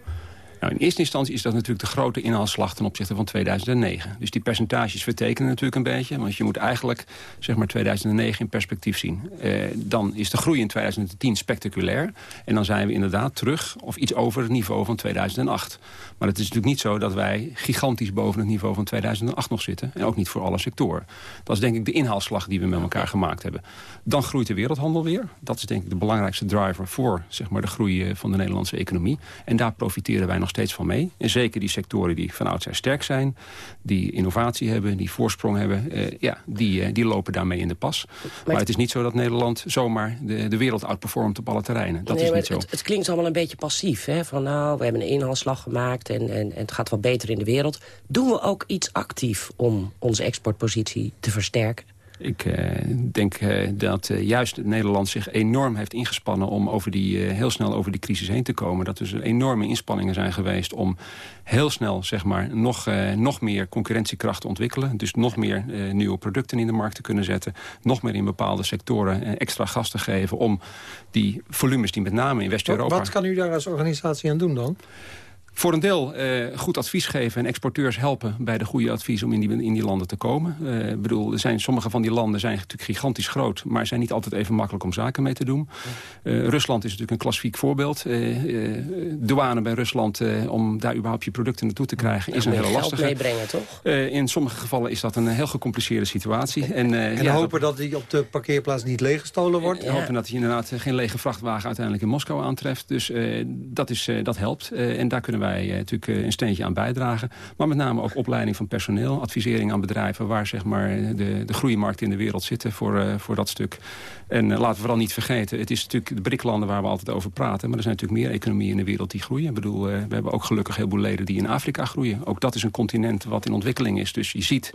Nou, in eerste instantie is dat natuurlijk de grote inhaalslag ten opzichte van 2009. Dus die percentages vertekenen natuurlijk een beetje. Want je moet eigenlijk zeg maar 2009 in perspectief zien. Eh, dan is de groei in 2010 spectaculair. En dan zijn we inderdaad terug of iets over het niveau van 2008. Maar het is natuurlijk niet zo dat wij gigantisch boven het niveau van 2008 nog zitten. En ook niet voor alle sectoren. Dat is denk ik de inhaalslag die we met elkaar gemaakt hebben. Dan groeit de wereldhandel weer. Dat is denk ik de belangrijkste driver voor zeg maar, de groei eh, van de Nederlandse economie. En daar profiteren wij nog steeds van mee. En zeker die sectoren die van oudsher sterk zijn... die innovatie hebben, die voorsprong hebben... eh, ja, die, eh, die lopen daarmee in de pas. Maar, het is niet zo dat Nederland zomaar de, de wereld outperformt op alle terreinen. Dat Nee, is niet zo. Het, het klinkt allemaal een beetje passief. Hè? Van nou, we hebben een inhaalslag gemaakt en, en, en het gaat wel beter in de wereld. Doen we ook iets actief om onze exportpositie te versterken? Ik eh, denk eh, dat eh, juist Nederland zich enorm heeft ingespannen... om over die, heel snel over die crisis heen te komen. Dat er dus enorme inspanningen zijn geweest om heel snel zeg maar, nog, nog meer concurrentiekracht te ontwikkelen. Dus nog meer nieuwe producten in de markt te kunnen zetten. Nog meer in bepaalde sectoren extra gas te geven... om die volumes die met name in West-Europa... Wat kan u daar als organisatie aan doen dan? Voor een deel eh, goed advies geven en exporteurs helpen bij de goede advies om in die, in die landen te komen. Eh, Ik bedoel, er zijn, sommige van die landen zijn natuurlijk gigantisch groot, maar zijn niet altijd even makkelijk om zaken mee te doen. Eh, Rusland is natuurlijk een klassiek voorbeeld. Douane bij Rusland, om daar überhaupt je producten naartoe te krijgen, is een hele lastige. meebrengen, toch? In sommige gevallen is dat een heel gecompliceerde situatie. En, En ja, hopen dat die op de parkeerplaats niet leeggestolen wordt? we hopen dat je inderdaad geen lege vrachtwagen uiteindelijk in Moskou aantreft. Dus dat, is, dat helpt. En daar kunnen wij eh, natuurlijk eh, een steentje aan bijdragen. Maar met name ook opleiding van personeel. Advisering aan bedrijven waar zeg maar, de, de groeimarkten in de wereld zitten voor, eh, voor dat stuk. En laten we vooral niet vergeten, het is natuurlijk de BRIC-landen waar we altijd over praten. Maar er zijn natuurlijk meer economieën in de wereld die groeien. Ik bedoel, eh, we hebben ook gelukkig heel veel leden die in Afrika groeien. Ook dat is een continent wat in ontwikkeling is. Dus je ziet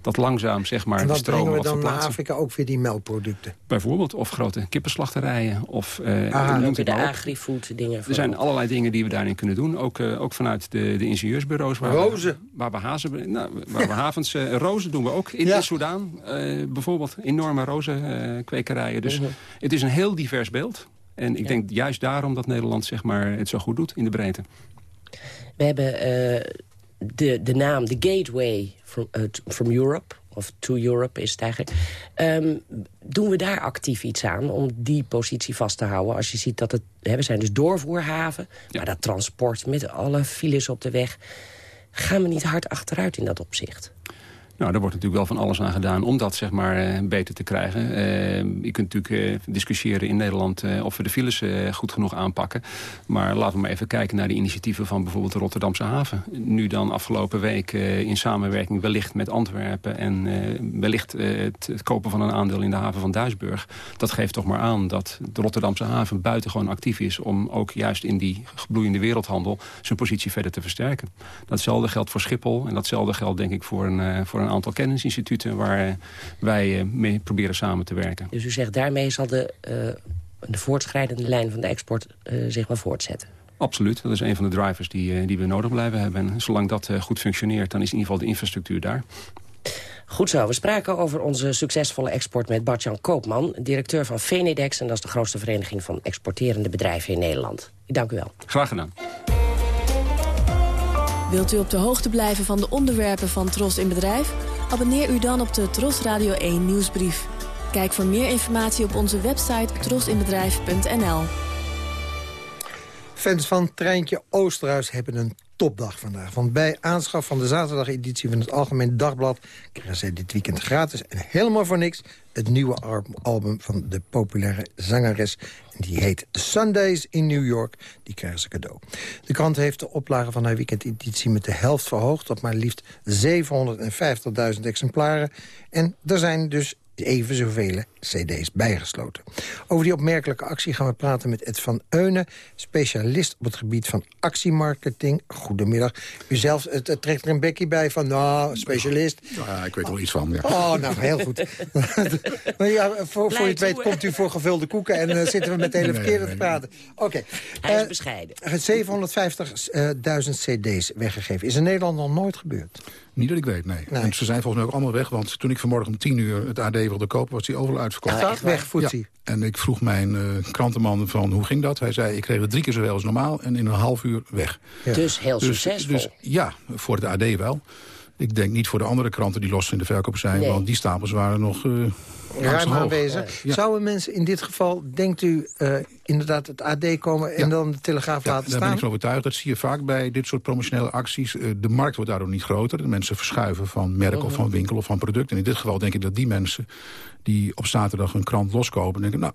dat langzaam zeg maar, en de wat stromen brengen we wat dan naar. Afrika ook weer die melkproducten? Bijvoorbeeld, of grote kippenslachterijen. Of, eh, Ah, de agri-food dingen. Er zijn allerlei dingen die we daarin kunnen doen. Ook, eh, ook vanuit de, de ingenieursbureaus. Waar Rozen. We, waar we, hazen, nou, waar we havens... eh, rozen doen we ook in, in Soudaan. eh, bijvoorbeeld enorme rozenkwekerijen. dus het is een heel divers beeld. En ik denk juist daarom dat Nederland zeg maar, het zo goed doet in de breedte. We hebben eh, de, de naam The Gateway from, from Europe. Of to Europe is het eigenlijk. Ehm, doen we daar actief iets aan om die positie vast te houden? Als je ziet dat het... Hè, we zijn dus doorvoerhaven. Maar dat transport met alle files op de weg... Gaan we niet hard achteruit in dat opzicht? Nou, daar wordt natuurlijk wel van alles aan gedaan om dat zeg maar, uh, beter te krijgen. Uh, je kunt natuurlijk uh, discussiëren in Nederland of we de files goed genoeg aanpakken. Maar laten we maar even kijken naar de initiatieven van bijvoorbeeld de Rotterdamse haven. Nu dan afgelopen week in samenwerking wellicht met Antwerpen... en wellicht het, het, kopen van een aandeel in de haven van Duisburg. Dat geeft toch maar aan dat de Rotterdamse haven buitengewoon actief is... om ook juist in die gebloeiende wereldhandel zijn positie verder te versterken. Datzelfde geldt voor Schiphol en datzelfde geldt denk ik voor een, voor een aantal kennisinstituten waar eh, wij eh, mee proberen samen te werken. Dus u zegt daarmee zal de, uh, de voortschrijdende lijn van de export zich wel voortzetten? Absoluut, dat is een van de drivers die, die we nodig blijven hebben. En zolang dat goed functioneert, dan is in ieder geval de infrastructuur daar. Goed zo, we spraken over onze succesvolle export met Bartjan Koopman... directeur van Venedex, en dat is de grootste vereniging van exporterende bedrijven in Nederland. Ik dank u wel. Graag gedaan. Wilt u op de hoogte blijven van de onderwerpen van Tros in Bedrijf? Abonneer u dan op de Tros Radio 1 nieuwsbrief. Kijk voor meer informatie op onze website trosinbedrijf.nl. Fans van Treintje Oosterhuis hebben een topdag vandaag. Want bij aanschaf van de zaterdageditie van het Algemeen Dagblad... krijgen zij dit weekend gratis en helemaal voor niks... het nieuwe album van de populaire zangeres. Die heet Sundays in New York. Die krijgen ze cadeau. De krant heeft de oplage van haar weekendeditie met de helft verhoogd... tot maar liefst 750.000 exemplaren. En er zijn dus even zoveel cd's bijgesloten. Over die opmerkelijke actie gaan we praten met Ed van Eunen... specialist op het gebied van actiemarketing. Goedemiddag. U zelf het, trekt er een bekje bij van, nou, specialist. Ja, ik weet er wel iets van, ja. Oh, nou, heel goed. (laughs) maar ja, voor, voor je het weet komt u voor gevulde koeken... en uh, zitten we met de hele verkeerde te praten. Oké. Hij is uh, bescheiden. 750.000 cd's weggegeven. Is in Nederland nog nooit gebeurd? Niet dat ik weet, nee. En ze zijn volgens mij ook allemaal weg. Want toen ik vanmorgen om tien uur het AD wilde kopen... was die overal uitverkocht. Staat weg, voetzie. Ja. En ik vroeg mijn uh, krantenman van hoe ging dat? Hij zei, ik kreeg het drie keer zoveel als normaal... en in een half uur weg. Ja. Dus heel dus, succesvol. Dus, ja, voor het AD wel. Ik denk niet voor de andere kranten die los in de verkoop zijn... want die stapels waren nog... Uh, Ruim aanwezig. Ja. Zouden mensen in dit geval, denkt u, uh, inderdaad het AD komen... en dan de Telegraaf laten staan? Daar ben ik van overtuigd. Dat zie je vaak bij dit soort promotionele acties. Uh, de markt wordt daardoor niet groter. De mensen verschuiven van merk of van winkel of van product. En in dit geval denk ik dat die mensen die op zaterdag een krant loskopen... denken, nou,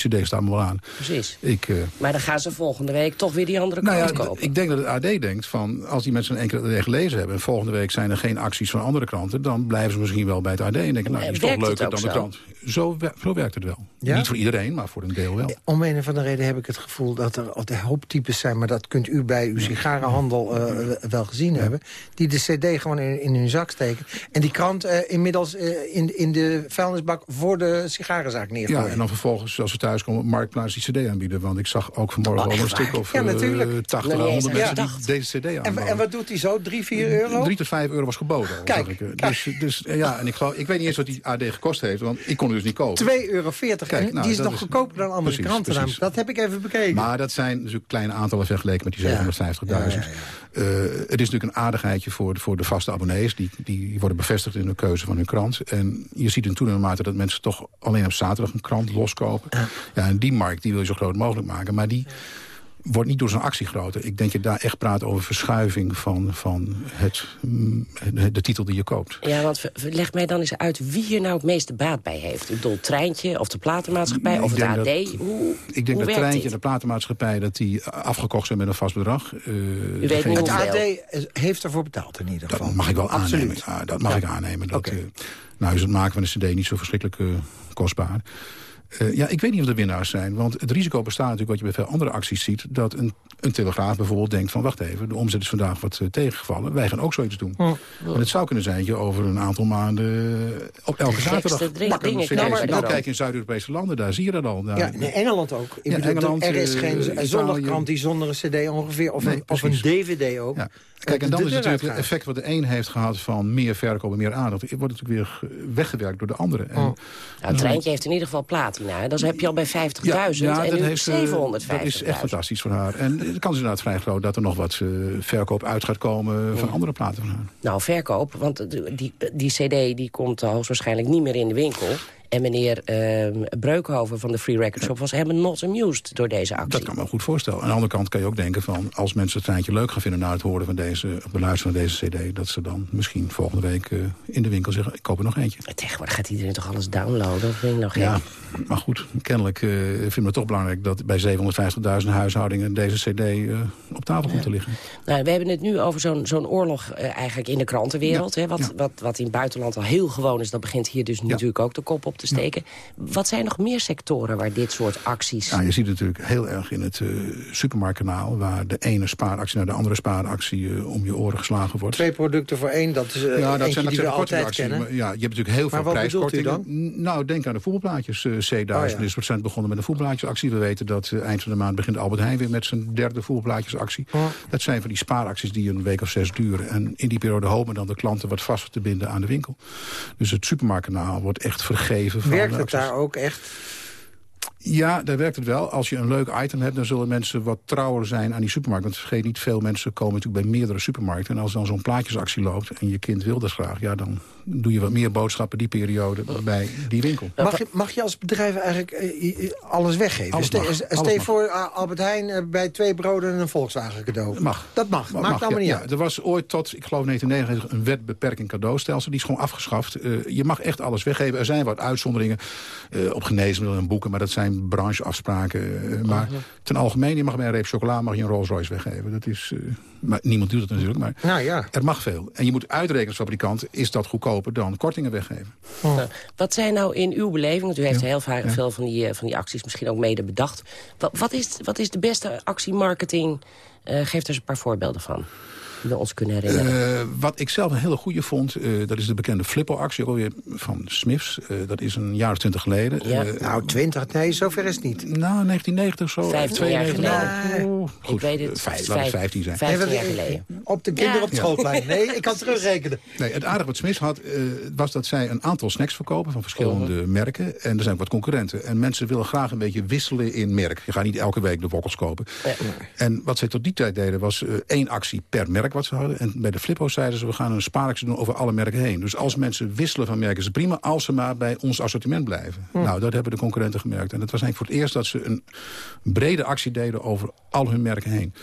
die cd staan wel aan. Precies. Ik, uh, maar dan gaan ze volgende week toch weer die andere nou krant ja, kopen. Ik denk dat het AD denkt van, als die mensen een enkele keer gelezen hebben... en volgende week zijn er geen acties van andere kranten... dan blijven ze misschien wel bij het AD en denken, nou, die is toch leuker dan de krant. Zo, zo werkt het wel. Ja? Niet voor iedereen, maar voor een deel wel. Om een of andere reden heb ik het gevoel dat er altijd hooptypes zijn... maar dat kunt u bij uw sigarenhandel uh, wel gezien hebben... die de cd gewoon in, in, hun zak steken... en die krant uh, inmiddels uh, in, in de vuilnisbak voor de sigarenzaak neergooien. Ja, en dan vervolgens, als we thuiskomen, marktplaats die cd aanbieden. Want ik zag ook vanmorgen oh, een stuk of ja, natuurlijk. 80 à 100 mensen die deze cd aan. En, en, wat doet hij zo? 3, 4 euro? 3 tot 5 euro was geboden. Kijk, ik. Dus, dus, ja, en ik, geloof, ik weet niet eens wat die AD gekost heeft, want ik kon het dus niet kopen. 2,40 euro. Kijk, nou, die is nog is, goedkoper dan andere precies, kranten. Precies. Dat heb ik even bekeken. Maar dat zijn natuurlijk kleine aantallen vergeleken met die 750.000. Ja. Het is natuurlijk een aardigheidje voor, voor de vaste abonnees. Die, die worden bevestigd in de keuze van hun krant. En je ziet in toenemende mate dat mensen toch alleen op zaterdag een krant loskopen. Ja, en die markt die wil je zo groot mogelijk maken. Maar die wordt niet door zo'n actie groter. Ik denk dat je daar echt praat over verschuiving van, van het, de titel die je koopt. Ja, want leg mij dan eens uit wie hier nou het meeste baat bij heeft. Ik bedoel, het treintje of de platenmaatschappij of het AD? Dat, hoe, ik denk dat het treintje en de platenmaatschappij dat die afgekocht zijn met een vast bedrag. Uh, U weet niet het AD heeft ervoor betaald in ieder geval. Dat mag ik wel aannemen. Dat mag ja. ik aannemen. Dat, okay. uh, nou is het maken van een cd niet zo verschrikkelijk uh, kostbaar. Uh, ja, ik weet niet of de winnaars zijn. Want het risico bestaat natuurlijk, wat je bij veel andere acties ziet... dat een, een telegraaf bijvoorbeeld denkt van... wacht even, de omzet is vandaag wat uh, tegengevallen. Wij gaan ook zoiets doen. En het zou kunnen zijn dat je over een aantal maanden... op elke zaterdag pakken. Nou, nou, kijk in Zuid-Europese landen, daar zie je dat al. Daar, ja, in Engeland ook. Ik ja, bedoel, Engeland, er is geen uh, zondagkrant die zonder een cd ongeveer... of, nee, een, of een dvd ook... Ja. Kijk, en dan is natuurlijk het effect wat de een heeft gehad van meer verkoop en meer aandacht. Het wordt natuurlijk weer weggewerkt door de andere. En, oh. nou, het treintje heeft in ieder geval platina. Dat heb je al bij 50.000 ja, ja, en nu 750.000. Dat is echt fantastisch voor haar. En de kans is inderdaad vrij groot dat er nog wat uh, verkoop uit gaat komen van andere platen van haar. Nou, verkoop, want die, die cd die komt hoogstwaarschijnlijk niet meer in de winkel. En meneer uh, Breukhoven van de Free Record Shop was helemaal not amused door deze actie. Dat kan me goed voorstellen. Aan de andere kant kan je ook denken van... als mensen het treintje leuk gaan vinden na het horen van deze... of beluisteren van deze cd... dat ze dan misschien volgende week uh, in de winkel zeggen... ik koop er nog eentje. Tegenwoordig gaat iedereen toch alles downloaden? Of vind ik nog ja, maar goed, kennelijk uh, vinden we het toch belangrijk... dat bij 750.000 huishoudingen deze cd uh, op tafel komt te liggen. Nou, we hebben het nu over zo'n zo'n oorlog eigenlijk in de krantenwereld. Ja. Hè, wat, Ja. wat, wat in het buitenland al heel gewoon is... dat begint hier dus natuurlijk ook de kop op te steken. Wat zijn nog meer sectoren waar dit soort acties... Ja, je ziet het natuurlijk heel erg in het uh, supermarktkanaal... waar de ene spaaractie naar de andere spaaractie uh, om je oren geslagen wordt. Twee producten voor één, dat is uh, ja, dat zijn, dat die zijn we altijd acties, kennen. maar, ja, je hebt natuurlijk heel Maar veel wat bedoelt u prijskortingen. Nou, denk aan de voetbalplaatjes. Uh, C1000 Oh, ja. is recent begonnen met een voetbalplaatjesactie. We weten dat uh, eind van de maand begint Albert Heijn weer met zijn derde voetbalplaatjesactie. Oh. Dat zijn van die spaaracties die een week of zes duren. En in die periode hopen dan de klanten wat vaster te binden aan de winkel. Dus het supermarktkanaal wordt echt Van Werkt de het daar ook echt? Ja, daar werkt het wel. Als je een leuk item hebt, dan zullen mensen wat trouwer zijn aan die supermarkt. Want vergeet niet, veel mensen komen natuurlijk bij meerdere supermarkten. En als dan zo'n plaatjesactie loopt en je kind wil dat graag... ja, dan doe je wat meer boodschappen die periode bij die winkel. Mag je, mag je als bedrijf eigenlijk eh, alles weggeven? Alles Ste- mag. Stel mag. voor Albert Heijn bij twee broden een Volkswagen cadeau. Mag. Dat mag. Maakt mag, allemaal ja, niet ja. uit. Er was ooit tot, ik geloof 1999, een wet beperking cadeaustelsel. Die is gewoon afgeschaft. Uh, je mag echt alles weggeven. Er zijn wat uitzonderingen uh, op geneesmiddelen en boeken. Maar dat zijn brancheafspraken. Uh, maar ten algemeen, je mag bij een reep chocola mag je een Rolls Royce weggeven. Dat is, maar niemand doet dat natuurlijk. Maar nou, ja. er mag veel. En je moet uitrekenen als fabrikant, is dat dan kortingen weggeven. Oh. Nou, wat zijn nou in uw beleving, want u heeft ja. heel vaak, ja. veel van die, uh, van die acties misschien ook mede bedacht. Wat, wat, is, wat is de beste actiemarketing? Uh, geef er eens een paar voorbeelden van. We ons kunnen herinneren. Uh, wat ik zelf een hele goede vond, uh, dat is de bekende Flippo-actie alweer van Smiths. Uh, dat is een jaar of twintig geleden. Ja. nou, twintig, nee, zover is het niet. Nou, 1990 zo. 15 jaar geleden. Oh, goed, ik weet het. Vijf, laat het 15 zijn. 15 jaar geleden. Op de kinderen ja. op schoolplein. (laughs) Nee, ik kan terugrekenen. Nee, het aardige wat Smiths had, was dat zij een aantal snacks verkopen van verschillende -huh. merken. En er zijn wat concurrenten. En mensen willen graag een beetje wisselen in merk. Je gaat niet elke week de wokkels kopen. Ja. En wat zij tot die tijd deden, was één actie per merk wat ze hadden. En bij de Flippo zeiden ze, we gaan een spaaractie doen over alle merken heen. Dus als mensen wisselen van merken is het prima, als ze maar bij ons assortiment blijven. Hm. Nou, dat hebben de concurrenten gemerkt. En het was eigenlijk voor het eerst dat ze een brede actie deden over al hun merken heen.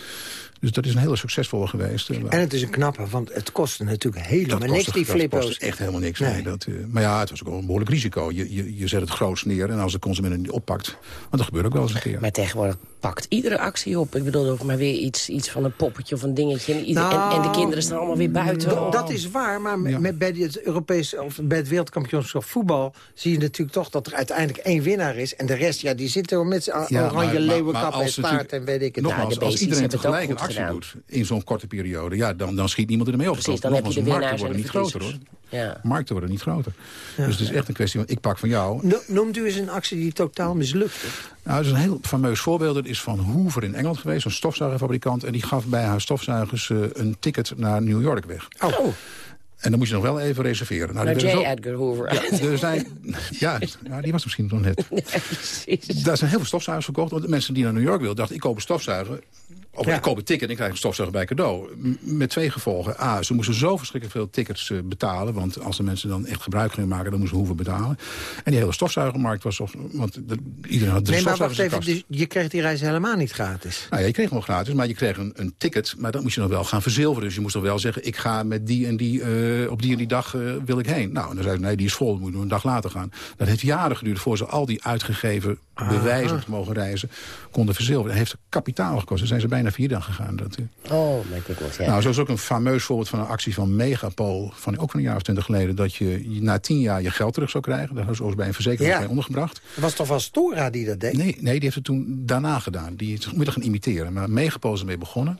Dus dat is een hele succesvolle geweest. En het is een knappe, want het kostte natuurlijk helemaal dat niks, kostte, die flippo's. Dat echt helemaal niks. Nee. Nee, dat, uh, maar ja, het was ook wel een behoorlijk risico. Je, je, je zet het groots neer en als de consument het niet oppakt... want dat gebeurt ook wel eens een keer. Maar tegenwoordig pakt iedere actie op. Ik bedoel, ook maar weer iets, iets van een poppetje of een dingetje. En, ieder, nou, en, en, de kinderen staan allemaal weer buiten. Oh. Dat is waar, maar ja. met, bij het Europese of bij het wereldkampioenschap voetbal... zie je natuurlijk toch dat er uiteindelijk één winnaar is. En de rest, ja, die zitten met z'n ja, oranje leeuwenkap en staart en weet ik het. Nogmaals, nou, als iedereen tegelijk een actie gedaan. doet... in zo'n korte periode, ja, dan, dan schiet niemand ermee op. Precies, dan heb je de markten worden niet groter, hoor. Ja. Markten worden niet groter. Ja. Dus het is echt een kwestie van, ik pak van jou. No, noemt u eens een actie die totaal mislukte? Nou, is een heel fameus voorbeeld. Dat is van Hoover in Engeland geweest, een stofzuigerfabrikant. En die gaf bij haar stofzuigers uh, een ticket naar New York weg. Oh. En dan moet je nog wel even reserveren. Nou, J. Zo... Edgar Hoover. Ja, er zijn, ja, (laughs) nou, die was misschien nog net. (laughs) Daar zijn heel veel stofzuigers verkocht. Want de mensen die naar New York wilden, dachten, ik koop een stofzuiger. Of ja. ik koop een ticket en ik krijg een stofzuiger bij cadeau. Met twee gevolgen. A, ze moesten zo verschrikkelijk veel tickets uh, betalen. Want als de mensen dan echt gebruik gingen maken, dan moesten ze hoeven betalen. En die hele stofzuigermarkt was... Of, want de, iedereen had drie nee, maar wacht even, dus je kreeg die reis helemaal niet gratis? Nou ja, je kreeg hem wel gratis, maar je kreeg een, een, ticket. Maar dan moest je nog wel gaan verzilveren. Dus je moest nog wel zeggen, ik ga met die en die... Uh, op die en die dag uh, wil ik heen. Nou, en dan zei ze, nee, die is vol, dan moet je een dag later gaan. Dat heeft jaren geduurd voor ze al die uitgegeven bewijzen om te mogen reizen konden verzilveren. Dat heeft kapitaal gekost. Daar zijn ze bijna vier dagen gegaan. Dat, uh... Oh, my goodness, ja. Nou, zo is ook een fameus voorbeeld van een actie van Megapol... Van, ook van een jaar of twintig geleden... dat je, na tien jaar je geld terug zou krijgen. Dat was bij een verzekering ja. ondergebracht. Het was toch wel Stora die dat deed? Nee, nee die heeft het toen daarna gedaan. Die is moeten gaan imiteren. Maar Megapol is ermee begonnen.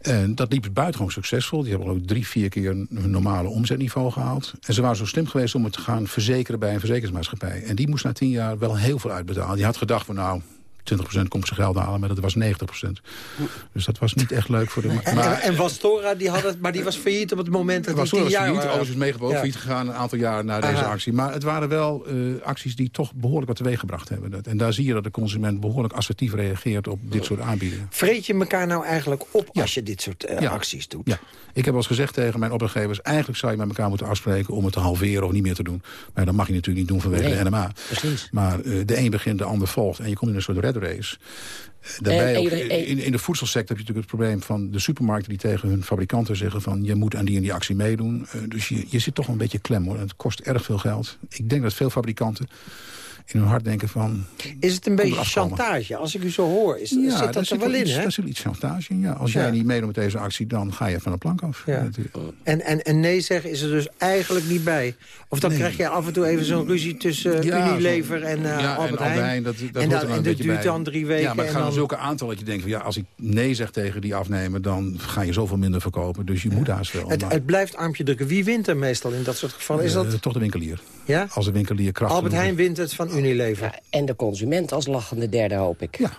En dat liep buitengewoon succesvol. Die hebben ook drie, vier keer een normale omzetniveau gehaald. En ze waren zo slim geweest om het te gaan verzekeren bij een verzekeringsmaatschappij. En die moest na tien jaar wel heel veel uitbetalen. Die had gedacht van nou, 20% komt zijn geld halen, maar dat was 90%. Dus dat was niet echt leuk voor de... En, Maar, en Wastora, die had het, maar die was failliet op het moment dat was die was jaar failliet, alles is meegebogen, Ja. failliet gegaan een aantal jaar na deze actie. Maar het waren wel eh, acties die toch behoorlijk wat teweeg gebracht hebben. Dat- En daar zie je dat de consument behoorlijk assertief reageert op dit soort aanbiedingen. Vreet je elkaar nou eigenlijk op als je dit soort eh, acties doet? Ja, ik heb wel eens gezegd tegen mijn opdrachtgevers... eigenlijk zou je met elkaar moeten afspreken om het te halveren of niet meer te doen. Maar dat mag je natuurlijk niet doen vanwege Nee, de NMA. precies. Maar eh, de een begint, de ander volgt. En je komt in een soort red race. Eh, Daarbij En- ook, en- in, in de voedselsector heb je natuurlijk het probleem van de supermarkten... die tegen hun fabrikanten zeggen van je moet aan die en die actie meedoen. Eh, dus je, je zit toch een beetje klem hoor. En het kost erg veel geld. Ik denk dat veel fabrikanten in hun hart denken van... Is het een beetje chantage? Als ik u zo hoor, is, zit dat, daar er wel wel in, hè? Daar zit iets chantage in, ja. Als Ja. jij niet meedoet met deze actie, dan ga je van de plank af. Ja. Natuurlijk. En, en, en nee zeggen is er dus eigenlijk niet bij. Of dan Nee. krijg je af en toe even zo'n ruzie tussen Ja, Unilever en eh, Albert en Heijn. Albijn, dat, dat en er en dat duurt bij. dan drie weken. Ja, maar het en gaan dan... zulke aantallen dat je denkt... Van, ja, als ik nee zeg tegen die afnemer, dan ga je zoveel minder verkopen. Dus je moet haast wel. Het, Maar, het blijft armpje drukken. Wie wint er meestal in dat soort gevallen? Is eh, dat toch de winkelier. Ja? Als de winkelier kracht... Albert Heijn wint het van Unilever. Ja, en de consument als lachende derde, hoop ik. Ja.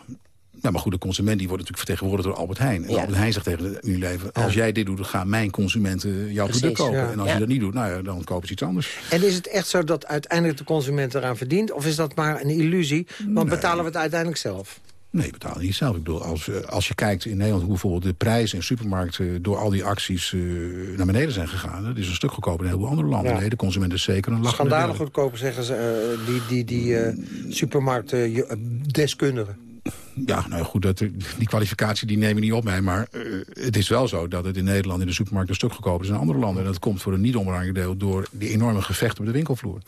Nou, maar goed, de consument die wordt natuurlijk vertegenwoordigd door Albert Heijn. En Ja. Albert Heijn zegt tegen de Unilever... als jij dit doet, dan gaan mijn consumenten jouw Precies, product kopen. ja. En als Ja. je dat niet doet, nou ja, dan kopen ze iets anders. En is het echt zo dat uiteindelijk de consument eraan verdient? Of is dat maar een illusie? Want betalen we het uiteindelijk zelf? Nee, het niet zelf. Ik bedoel, als, eh, als je kijkt in Nederland hoe bijvoorbeeld de prijzen in supermarkten door al die acties eh, naar beneden zijn gegaan. Dat is een stuk goedkoper in een heleboel andere landen. Ja. Nee, de consument is zeker een lach. Schandalig goedkoper, zeggen ze, eh, die, die, die supermarktdeskundigen. Ja, nou goed, dat, die kwalificatie die neem ik niet op mij. Maar eh, het is wel zo dat het in Nederland in de supermarkt een stuk goedkoper is dan in andere landen. En dat komt voor een niet onbelangrijk deel door die enorme gevechten op de winkelvloer.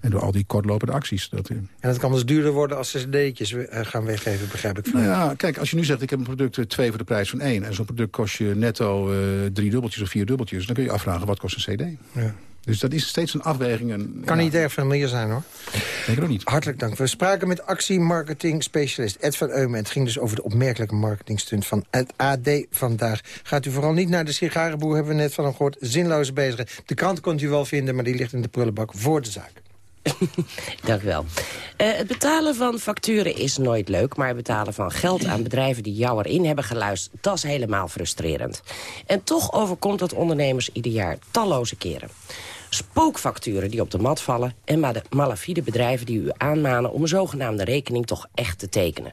En door al die kortlopende acties. Dat, eh, En het kan dus duurder worden als ze cd'tjes eh, gaan weggeven, begrijp ik. van. Nou ja, kijk, als je nu zegt, ik heb een product twee voor de prijs van één... en zo'n product kost je netto drie dubbeltjes of vier dubbeltjes... dan kun je je afvragen, wat kost een cd? Ja. Dus dat is steeds een afweging. En, Kan ja, niet erg veel meer zijn, hoor. Denk ik ook niet. Hartelijk dank. We spraken met actiemarketing-specialist Ed van Eumen. Het ging dus over de opmerkelijke marketingstunt van het AD vandaag. Gaat u vooral niet naar de sigarenboer, hebben we net van hem gehoord. Zinloze bezigheid. De krant kunt u wel vinden, maar die ligt in de prullenbak voor de zaak. (laughs) Dank u wel. Eh, het betalen van facturen is nooit leuk... maar het betalen van geld aan bedrijven die jou erin hebben geluisterd... dat is helemaal frustrerend. En toch overkomt dat ondernemers ieder jaar talloze keren. Spookfacturen die op de mat vallen... en ma- de malafide bedrijven die u aanmanen... om een zogenaamde rekening toch echt te tekenen.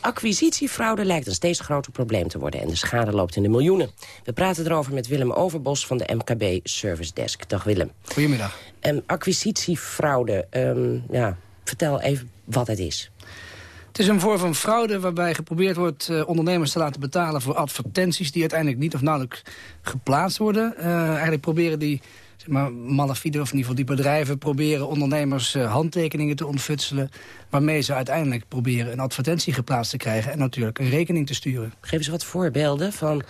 Acquisitiefraude lijkt een steeds groter probleem te worden... en de schade loopt in de miljoenen. We praten erover met Willem Overbos van de MKB Service Desk. Dag Willem. Goedemiddag. En acquisitiefraude, ehm, ja, vertel even wat het is. Het is een vorm van fraude waarbij geprobeerd wordt eh, ondernemers te laten betalen voor advertenties die uiteindelijk niet of nauwelijks geplaatst worden. Eh, eigenlijk proberen die maar, malafide, of in ieder geval die bedrijven, proberen ondernemers eh, handtekeningen te ontfutselen. Waarmee ze uiteindelijk proberen een advertentie geplaatst te krijgen en natuurlijk een rekening te sturen. Geef eens wat voorbeelden van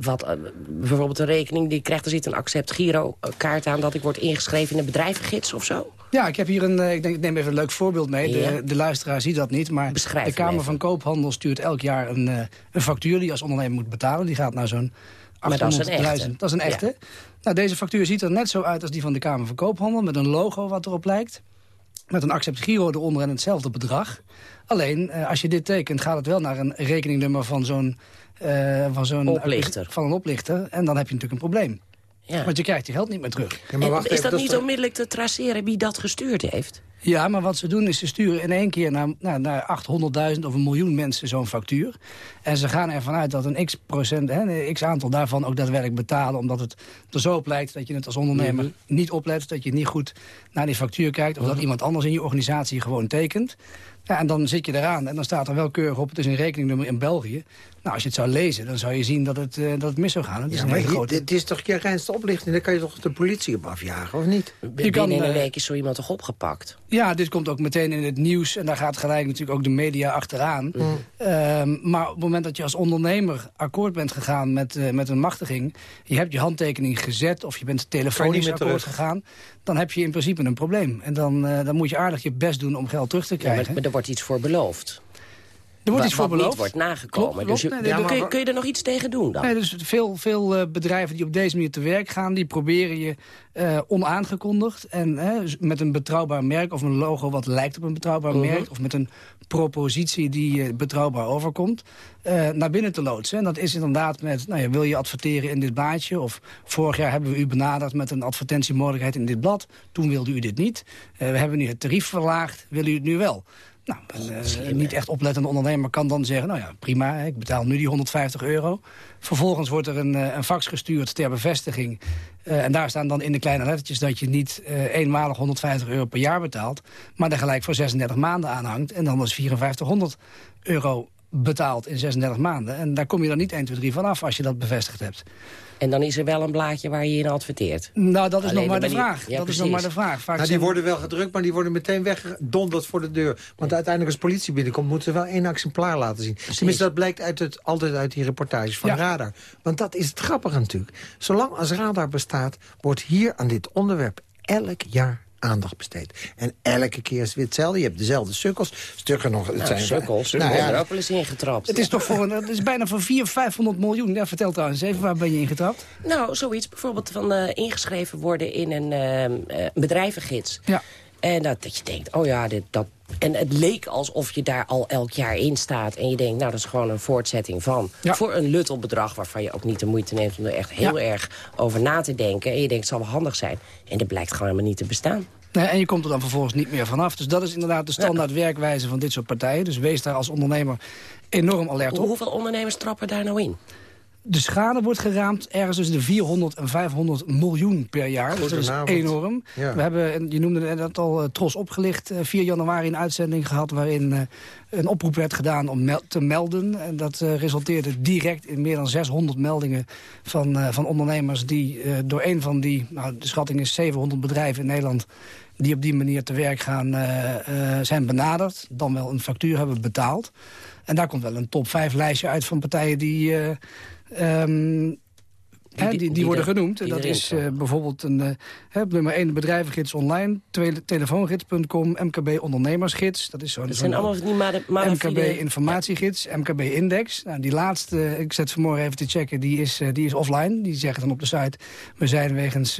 wat, eh, bijvoorbeeld een rekening die krijgt. Er zit een accept Giro kaart aan dat ik word ingeschreven in een bedrijvengids of zo. Ja, ik heb hier een, eh, ik, denk, ik neem even een leuk voorbeeld mee. Ja. De, de luisteraar ziet dat niet, maar Beschrijf de Kamer van Koophandel stuurt elk jaar een, een factuur die je als ondernemer moet betalen. Die gaat naar zo'n 800.000. Maar dat is een echte. Dat is een echte. Nou, deze factuur ziet er net zo uit als die van de Kamer van Koophandel... met een logo wat erop lijkt. Met een accept giro eronder en hetzelfde bedrag. Alleen, eh, als je dit tekent, gaat het wel naar een rekeningnummer van zo'n... eh, van zo'n Oplichter. Van een oplichter. En dan heb je natuurlijk een probleem. Ja. Want je krijgt je geld niet meer terug. Ja, maar wacht is even, dat niet onmiddellijk te traceren wie dat gestuurd heeft? Ja, maar wat ze doen is ze sturen in één keer naar, nou, naar 800.000 of een miljoen mensen zo'n factuur. En ze gaan ervan uit dat een x procent, hè, een x aantal daarvan ook daadwerkelijk betalen. Omdat het er zo op lijkt dat je het als ondernemer niet oplet. Dat je niet goed naar die factuur kijkt. Of dat iemand anders in je organisatie gewoon tekent. Ja, en dan zit je eraan en dan staat er wel keurig op... het is een rekeningnummer in België. Nou, als je het zou lezen, dan zou je zien dat het, eh, dat het mis zou gaan. Het is Ja, een maar hele hier- grote... dit is toch je reinste oplichting? Daar kan je toch de politie op afjagen, of niet? Je kan, Binnen een eh, week is zo iemand toch opgepakt? Ja, dit komt ook meteen in het nieuws. En daar gaat gelijk natuurlijk ook de media achteraan. Ehm, maar op het moment dat je als ondernemer akkoord bent gegaan met, eh, met een machtiging... je hebt je handtekening gezet of je bent telefonisch akkoord terug. gegaan... dan heb je in principe een probleem. En dan, eh, dan moet je aardig je best doen om geld terug te Ja, maar, krijgen. maar er wordt iets voor beloofd. Wordt wa- iets voor beloofd. niet wordt nagekomen. Klopt, dus je-. Nee, kun, je, kun je er nog iets tegen doen dan? Nee, dus veel, veel eh, bedrijven die op deze manier te werk gaan... die proberen je eh, onaangekondigd en met een betrouwbaar merk... of een logo wat lijkt op een betrouwbaar Mhm. merk... of met een propositie die eh, betrouwbaar overkomt... naar binnen te loodsen. En dat is inderdaad met, nou ja, wil je adverteren in dit blaadje? Of vorig jaar hebben we u benaderd met een advertentiemogelijkheid in dit blad. Toen wilde u dit niet. We hebben nu het tarief verlaagd, wil u het nu wel? Nou, een eh, niet echt oplettende ondernemer kan dan zeggen... nou ja, prima, ik betaal nu die 150 euro. Vervolgens wordt er een, eh, een fax gestuurd ter bevestiging. Eh, en daar staan dan in de kleine lettertjes... dat je niet eenmalig 150 euro per jaar betaalt... maar er gelijk voor 36 maanden aanhangt. En dan is 5400 euro betaald in 36 maanden. En daar kom je dan niet 1, 2, 3 vanaf als je dat bevestigd hebt. En dan is er wel een blaadje waar je in adverteert. Nou, dat is Alleen nog maar de vraag. Ja, dat is nog maar de precies. vraag. Vaak Nou, die worden wel gedrukt, maar die worden meteen weggedonderd voor de deur. Want uiteindelijk als politie binnenkomt, moeten ze wel één exemplaar laten zien. Tenminste, dat blijkt uit het, altijd uit die reportages van Ja. Radar. Want dat is het grappige natuurlijk. Zolang als Radar bestaat, wordt hier aan dit onderwerp elk jaar aandacht besteed. En elke keer is het weer hetzelfde. Je hebt dezelfde sukkels. Stukken nog... Het Nou, zijn sukkels, Nou ja, er ook wel eens ingetrapt. Het is toch voor een, het is bijna voor 400, 500 miljoen. Ja, vertel trouwens even, waar ben je ingetrapt? Nou, zoiets bijvoorbeeld van eh, ingeschreven worden in een eh, bedrijvengids. Ja. En dat, dat je denkt, oh ja, dit, dat... En het leek alsof je daar al elk jaar in staat. En je denkt, nou, dat is gewoon een voortzetting van. Ja. Voor een luttelbedrag waarvan je ook niet de moeite neemt... om er echt heel Ja. erg over na te denken. En je denkt, het zal wel handig zijn. En dat blijkt gewoon helemaal niet te bestaan. Nee, en je komt er dan vervolgens niet meer vanaf. Dus dat is inderdaad de standaard werkwijze van dit soort partijen. Dus wees daar als ondernemer enorm alert op. Hoeveel ondernemers trappen daar nou in? De schade wordt geraamd ergens tussen de 400 en 500 miljoen per jaar. dus dat is enorm. Ja. We hebben, en je noemde het net al, eh, Tros opgelicht. eh, 4 januari een uitzending gehad waarin eh, een oproep werd gedaan om mel- te melden. En dat eh, resulteerde direct in meer dan 600 meldingen van, eh, van ondernemers... die eh, door een van die, nou, de schatting is 700 bedrijven in Nederland... die op die manier te werk gaan, eh, eh, zijn benaderd. Dan wel een factuur hebben betaald. En daar komt wel een top 5 lijstje uit van partijen die... eh, ehm, die, die, die worden genoemd. die dat is eh, bijvoorbeeld een, eh, hè, nummer 1 bedrijvengids online, tweede, telefoongids.com, MKB ondernemersgids. Dat is zo'n made- MKB informatiegids, MKB index. Nou, die laatste, ik zet vanmorgen even te checken, die is, eh, die is offline. Die zeggen dan op de site, we zijn wegens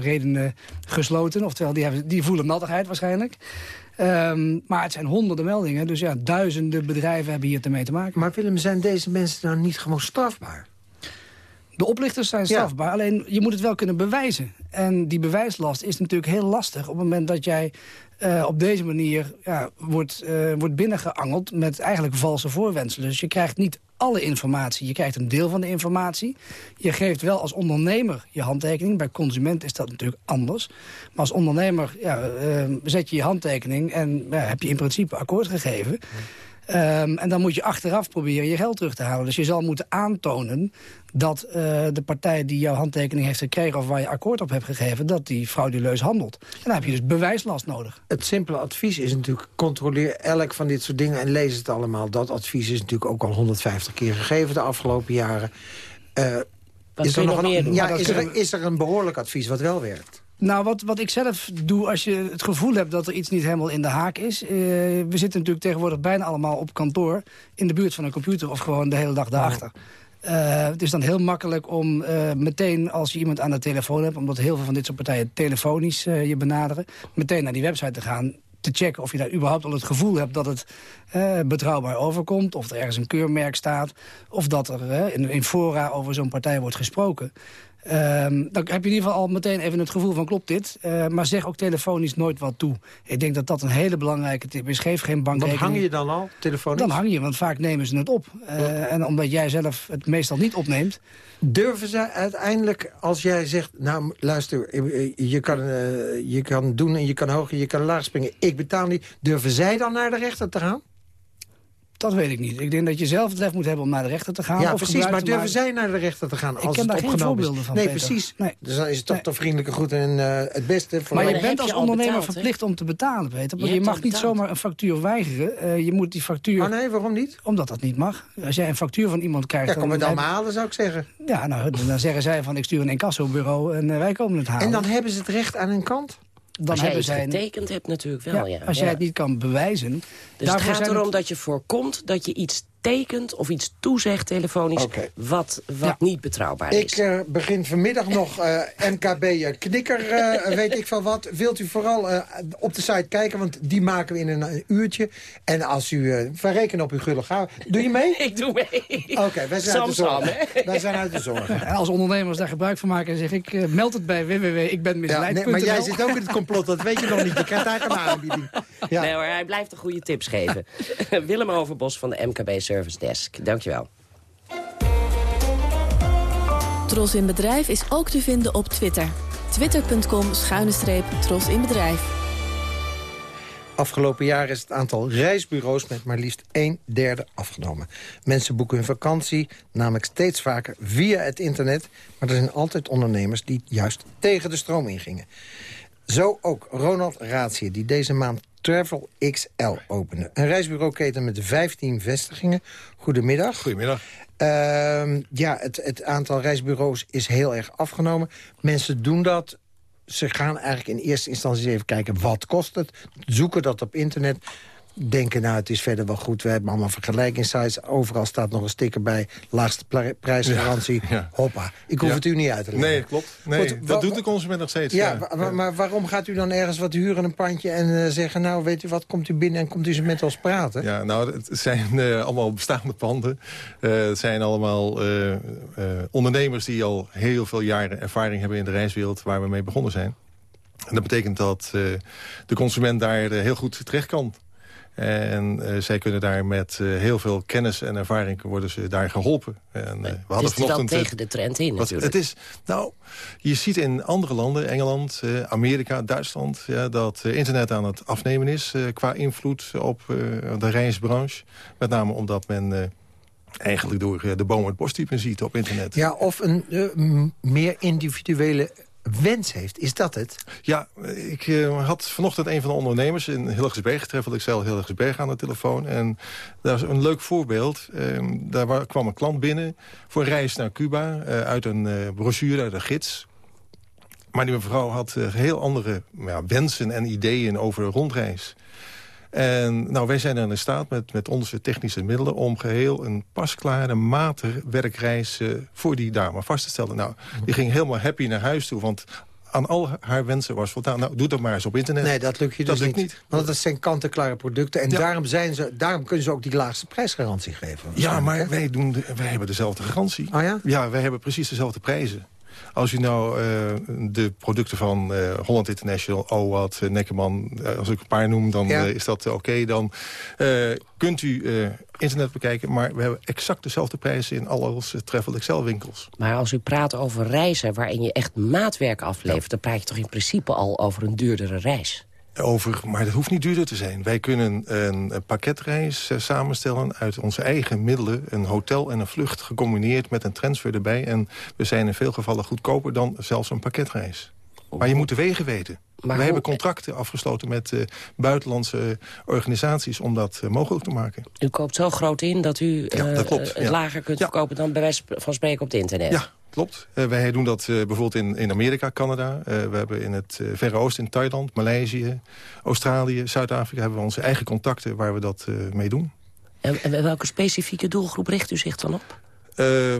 redenen gesloten. Oftewel, die, hebben, die voelen nattigheid waarschijnlijk. Ehm, maar het zijn honderden meldingen, dus ja, duizenden bedrijven hebben hier ermee te maken. Maar Willem, zijn deze mensen nou niet gewoon strafbaar? De oplichters zijn strafbaar, alleen je moet het wel kunnen bewijzen. En die bewijslast is natuurlijk heel lastig op het moment dat jij eh, op deze manier ja, wordt, eh, wordt binnengeangeld met eigenlijk valse voorwenselen. Dus je krijgt niet alle informatie, je krijgt een deel van de informatie. Je geeft wel als ondernemer je handtekening. Bij consument is dat natuurlijk anders. Maar als ondernemer ja, eh, zet je je handtekening en ja, heb je in principe akkoord gegeven. Ehm, en dan moet je achteraf proberen je geld terug te halen. Dus je zal moeten aantonen dat eh, de partij die jouw handtekening heeft gekregen... of waar je akkoord op hebt gegeven, dat die frauduleus handelt. En dan heb je dus bewijslast nodig. Het simpele advies is natuurlijk... controleer elk van dit soort dingen en lees het allemaal. Dat advies is natuurlijk ook al 150 keer gegeven de afgelopen jaren. Eh, is er nog een, ja, is, er, is er een behoorlijk advies wat wel werkt? Nou, wat, wat ik zelf doe als je het gevoel hebt dat er iets niet helemaal in de haak is... eh, we zitten natuurlijk tegenwoordig bijna allemaal op kantoor... in de buurt van een computer of gewoon de hele dag daarachter. Eh, het is dan heel makkelijk om eh, meteen als je iemand aan de telefoon hebt... omdat heel veel van dit soort partijen telefonisch eh, je benaderen... meteen naar die website te gaan te checken of je daar überhaupt al het gevoel hebt dat het betrouwbaar overkomt. Of er ergens een keurmerk staat. Of dat er in, in fora over zo'n partij wordt gesproken. Ehm, dan heb je in ieder geval al meteen even het gevoel van klopt dit. Eh, maar zeg ook telefonisch nooit wat toe. Ik denk dat dat een hele belangrijke tip is. Geef geen bankrekening. hang je dan al, telefonisch? Dan hang je, want vaak nemen ze het op. Eh, En omdat jij zelf het meestal niet opneemt... Durven zij uiteindelijk, als jij zegt... nou, luister, eh, je kan, je kan doen en je kan hoog en je kan laag springen. Ik betaal niet. Durven zij dan naar de rechter te gaan? Dat weet ik niet. Ik denk dat je zelf het lef moet hebben om naar de rechter te gaan. ja, of precies. Maar durven maken. zij naar de rechter te gaan Ik als ken het daar geen opgenomen voorbeelden is? van, Nee, Peter. precies. Nee. Dus dan is het toch toch vriendelijke goed en eh, het beste. Voor Maar je dan bent als je al ondernemer betaald, verplicht om te betalen, Peter. Want Je je, mag niet zomaar een factuur weigeren. Eh, je moet die factuur... Oh nee, waarom niet? Omdat dat niet mag. Als jij een factuur van iemand krijgt... Ja, kom het dan maar halen, zou ik zeggen. Ja, nou, dan zeggen zij van ik stuur een incassobureau en eh, wij komen het halen. En dan hebben ze het recht aan hun kant? Dan Als jij hebben zij... getekend hebt natuurlijk wel, ja. Als jij het niet kan bewijzen... Dus het gaat erom dat je voorkomt dat je iets tekent of iets toezegt telefonisch... Wat, wat niet betrouwbaar is. Ik eh, begin vanmiddag nog eh, MKB eh, Knikker, eh, weet ik van wat. Wilt u vooral eh, op de site kijken, want die maken we in een, uurtje. En als u, uh, wij rekenen op uw gulle gauw. Doe je mee? (laughs) Ik doe mee. Oké, wij zijn uit de (laughs) Wij zijn uit de zorg. En als ondernemers daar gebruik van maken, zeg ik, eh, meld het bij www.ikbenmisleid.nl. Ja, nee, maar jij (laughs) zit ook in het complot, dat weet je nog niet. Je krijgt eigenlijk een aanbieding. Ja. Nee hoor, hij blijft de goede tips geven. Willem Overbos van de MKB Service Desk. Dankjewel. Tros in Bedrijf is ook te vinden op Twitter. Twitter.com schuine streep Tros in Bedrijf. Afgelopen jaar is het aantal reisbureaus met maar liefst een derde afgenomen. Mensen boeken hun vakantie namelijk steeds vaker via het internet... maar er zijn altijd ondernemers die juist tegen de stroom ingingen. Zo ook Ronald Raatsier, die deze maand Travel XL opende. Een reisbureauketen met 15 vestigingen. Goedemiddag. Goedemiddag. Ehm, ja, het, het aantal reisbureaus is heel erg afgenomen. Mensen doen dat. Ze gaan eigenlijk in eerste instantie even kijken wat kost het. Zoeken dat op internet. Denken, nou, het is verder wel goed. We hebben allemaal vergelijkingssites. Overal staat nog een sticker bij. Laagste prijsgarantie. Ja, ja. Hoppa. Ik hoef Ja. het u niet uit te leggen. Nee, klopt. Nee, Goed, dat doet de consument nog steeds. Ja, wa- maar waarom gaat u dan ergens wat huren, een pandje... en eh, zeggen, nou, weet u wat, komt u binnen en komt u eens met ons praten? Ja, nou, het zijn eh, allemaal bestaande panden. Eh, het zijn allemaal ondernemers die al heel veel jaren ervaring hebben in de reiswereld waar we mee begonnen zijn. En dat betekent dat de consument daar heel goed terecht kan. En eh, zij kunnen daar met eh, heel veel kennis en ervaring worden ze daar geholpen. En, eh, we Het hadden is wel vanochtend, eh, tegen de trend in wat- natuurlijk. het is, nou, je ziet in andere landen, Engeland, eh, Amerika, Duitsland... Ja, dat internet aan het afnemen is eh, qua invloed op eh, de reisbranche. Met name omdat men eh, eigenlijk door de boom het bostype ziet op internet. Ja, of een meer individuele wens heeft. Is dat het? Ja, ik eh, had vanochtend een van de ondernemers in Hilgersberg... Treffel ik zelf Hilgersberg aan de telefoon. En dat is een leuk voorbeeld. Ehm, daar wa- kwam een klant binnen voor een reis naar Cuba... eh, uit een eh, brochure, uit een gids. Maar die mevrouw had heel andere ja, wensen en ideeën over een rondreis. En nou, wij zijn dan in staat met, met onze technische middelen... om geheel een pasklare maatwerkreis eh, voor die dame vast te stellen. Nou, die ging helemaal happy naar huis toe, want aan al haar wensen was voldaan. Nou, doe dat maar eens op internet. Nee, dat lukt je Dat dus lukt niet. Want dat zijn kant-en-klare producten. En Ja. daarom, zijn ze, daarom kunnen ze ook die laagste prijsgarantie geven. Ja, maar wij, doen de- wij hebben dezelfde garantie. Oh ja? Ja, wij hebben precies dezelfde prijzen. Als u nou eh, de producten van eh, Holland International, OWAT, uh, Neckerman... eh, als ik een paar noem, dan Ja. eh, is dat eh, oké. Dan eh, kunt u eh, internet bekijken. Maar we hebben exact dezelfde prijzen in alle onze Travel Excel winkels. Maar als u praat over reizen waarin je echt maatwerk aflevert... dan praat je toch in principe al over een duurdere reis? Over, maar dat hoeft niet duurder te zijn. Wij kunnen een, pakketreis eh, samenstellen uit onze eigen middelen. Een hotel en een vlucht gecombineerd met een transfer erbij. En we zijn in veel gevallen goedkoper dan zelfs een pakketreis. Maar je moet de wegen weten. Maar we hoe- hebben contracten afgesloten met eh, buitenlandse organisaties... om dat eh, mogelijk te maken. U koopt zo groot in dat u Ja, dat klopt, het lager kunt verkopen... dan bij wijze van spreken op het internet. Ja, klopt. Eh, wij doen dat eh, bijvoorbeeld in, in Amerika, Canada. Eh, we hebben in het Verre Oosten, in Thailand, Maleisië, Australië, Zuid-Afrika... hebben we onze eigen contacten waar we dat mee doen. En, en welke specifieke doelgroep richt u zich dan op?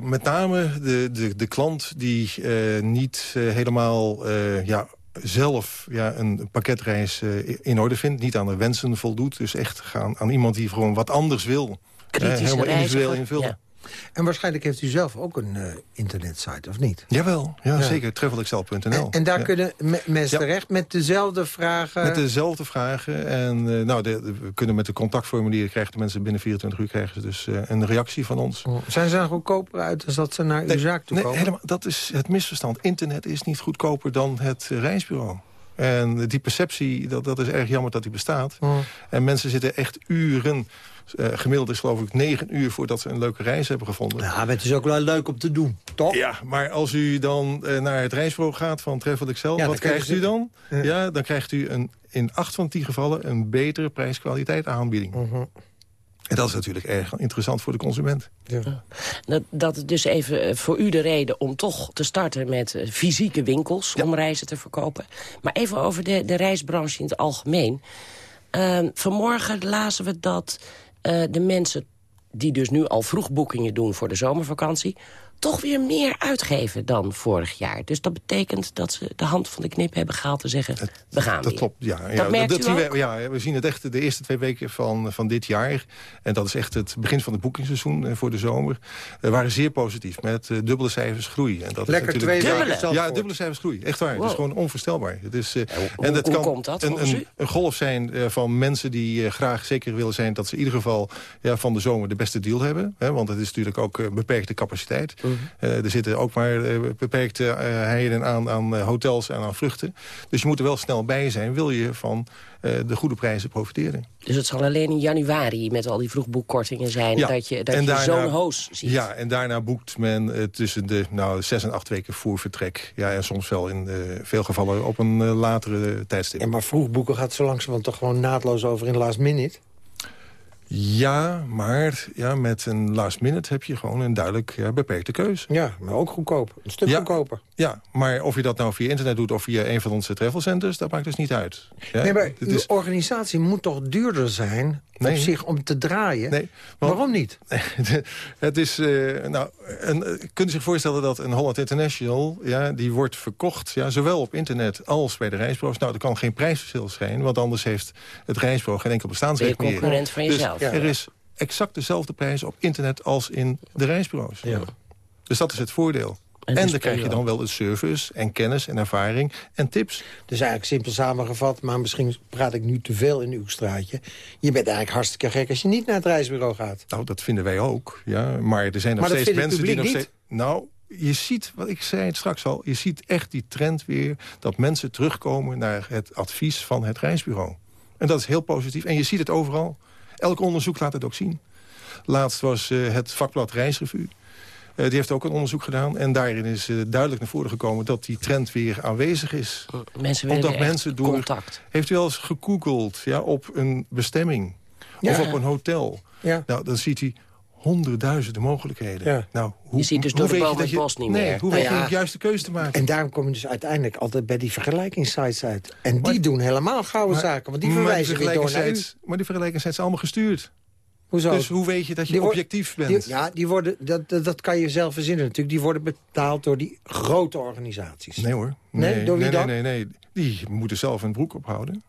Met name de, de, de klant die niet helemaal ja, zelf ja, een pakketreis in orde vindt. Niet aan de wensen voldoet. Dus echt gaan aan iemand die gewoon wat anders wil. Kritische Eh, helemaal individueel invullen. Ja. En waarschijnlijk heeft u zelf ook een eh, internetsite, of niet? Jawel, ja, Ja. zeker. travelexcel.nl. En, en daar Ja. kunnen me- mensen Ja. terecht met dezelfde vragen? Met dezelfde vragen. En eh, nou, de, de- we kunnen met de contactformulieren krijgen de mensen binnen 24 uur krijgen ze dus eh, een reactie van ons. Zijn ze dan goedkoper uit dan dat ze naar uw zaak toe Nee, komen? helemaal, dat is het misverstand. Internet is niet goedkoper dan het reisbureau. En die perceptie, dat, dat is erg jammer dat die bestaat. En mensen zitten echt uren, eh, gemiddeld is geloof ik negen uur... voordat ze een leuke reis hebben gevonden. Ja, maar het is ook wel leuk om te doen, toch? Ja, maar als u dan eh, naar het reisbureau gaat van Travel Excel... Ja, dan wat krijgt u dan? Ja. Ja. dan krijgt u een, in acht van die gevallen een betere prijs-kwaliteit aanbieding. Mhm. En dat is natuurlijk erg interessant voor de consument. Ja. Dat, dat is dus even eh, voor u de reden om toch te starten met eh, fysieke winkels... om reizen te verkopen. Maar even over de, de reisbranche in het algemeen. Uh, vanmorgen lazen we dat uh, de mensen die dus nu al vroeg boekingen doen voor de zomervakantie toch weer meer uitgeven dan vorig jaar. Dus dat betekent dat ze de hand van de knip hebben gehaald te zeggen... we gaan Dat weer. klopt, ja. Dat merkt dat u zien ook? we, ja, we zien het echt de eerste twee weken van, van dit jaar. En dat is echt het begin van het boekingsseizoen eh, voor de zomer. We waren zeer positief met eh, dubbele cijfers groei. En dat Lekker is natuurlijk, twee ja, dagen Ja, dubbele cijfers groei. Echt waar. Het is gewoon onvoorstelbaar. Het is, eh, hoe- en dat hoe kan komt dat een, een, golf zijn eh, van mensen die graag zeker willen zijn... dat ze in ieder geval ja, van de zomer de beste deal hebben. Hè, want het is natuurlijk ook beperkte capaciteit. Mhm. Eh, er zitten ook maar eh, beperkte eh, heiden aan, aan hotels en aan vluchten. Dus je moet er wel snel bij zijn. Wil je van eh, de goede prijzen profiteren. Dus het zal alleen in januari met al die vroegboekkortingen zijn... dat je, dat je zo'n hoos ziet. Ja, en daarna boekt men tussen de nou, zes en acht weken voor vertrek. Ja, en soms wel in eh, veel gevallen op een latere tijdstip. Ja, maar vroeg boeken gaat zo langzamerhand toch gewoon naadloos over in de last minute? Ja, maar ja, met een last minute heb je gewoon een duidelijk ja, beperkte keus. Ja, maar ook goedkoop. Een stuk Ja. goedkoper. Ja, maar of je dat nou via internet doet of via een van onze travel centers, dat maakt dus niet uit. Ja, nee, maar uw is- organisatie moet toch duurder zijn Nee. op zich om te draaien? Nee, want- Waarom niet? (laughs) het is, eh, nou, een, eh, kunt u zich voorstellen dat een Holland International, ja, die wordt verkocht, ja, zowel op internet als bij de reisbureaus. Nou, er kan geen prijsverschil zijn, want anders heeft het reisbureau geen enkel bestaansrecht Ben je meer. concurrent van Dus jezelf. er is exact dezelfde prijs op internet als in de reisbureaus. Dus dat is het voordeel. En, dan krijg je dan wel de service en kennis en ervaring en tips. Dus eigenlijk simpel samengevat, maar misschien praat ik nu te veel in uw straatje. Je bent eigenlijk hartstikke gek als je niet naar het reisbureau gaat. Nou, dat vinden wij ook. Ja. Maar er zijn nog steeds mensen die nog steeds... Nou, je ziet, wat ik zei het straks al... je ziet echt die trend weer dat mensen terugkomen... naar het advies van het reisbureau. En dat is heel positief. En je ziet het overal. Elk onderzoek laat het ook zien. Laatst was eh, het vakblad Reisrevue. Eh, die heeft ook een onderzoek gedaan. En daarin is eh, duidelijk naar voren gekomen dat die trend weer aanwezig is. Mensen willen Omdat mensen door... contact. Heeft u wel eens gegoogeld ja, op een bestemming? Ja. Of op een hotel? Ja. Nou, dan ziet hij honderdduizenden mogelijkheden. Ja. Nou, hoe, Je ziet dus hoe door de weet bomen dat het bos niet nee, meer. Hoe Nou weet je de juiste keuze te maken? En daarom kom je dus uiteindelijk altijd bij die vergelijkingssites uit. En die doen helemaal gouden Maar- zaken, want die maar verwijzen weer door naar u. Maar die vergelijkingssites zijn allemaal gestuurd. Hoezo? Dus hoe weet je dat je Die objectief bent? Die- ja, die worden, dat, dat, dat kan je zelf verzinnen natuurlijk. Die worden betaald door die grote organisaties. Nee hoor. Nee? Door wie nee, dan? nee, nee, nee. Die moeten zelf een broek ophouden.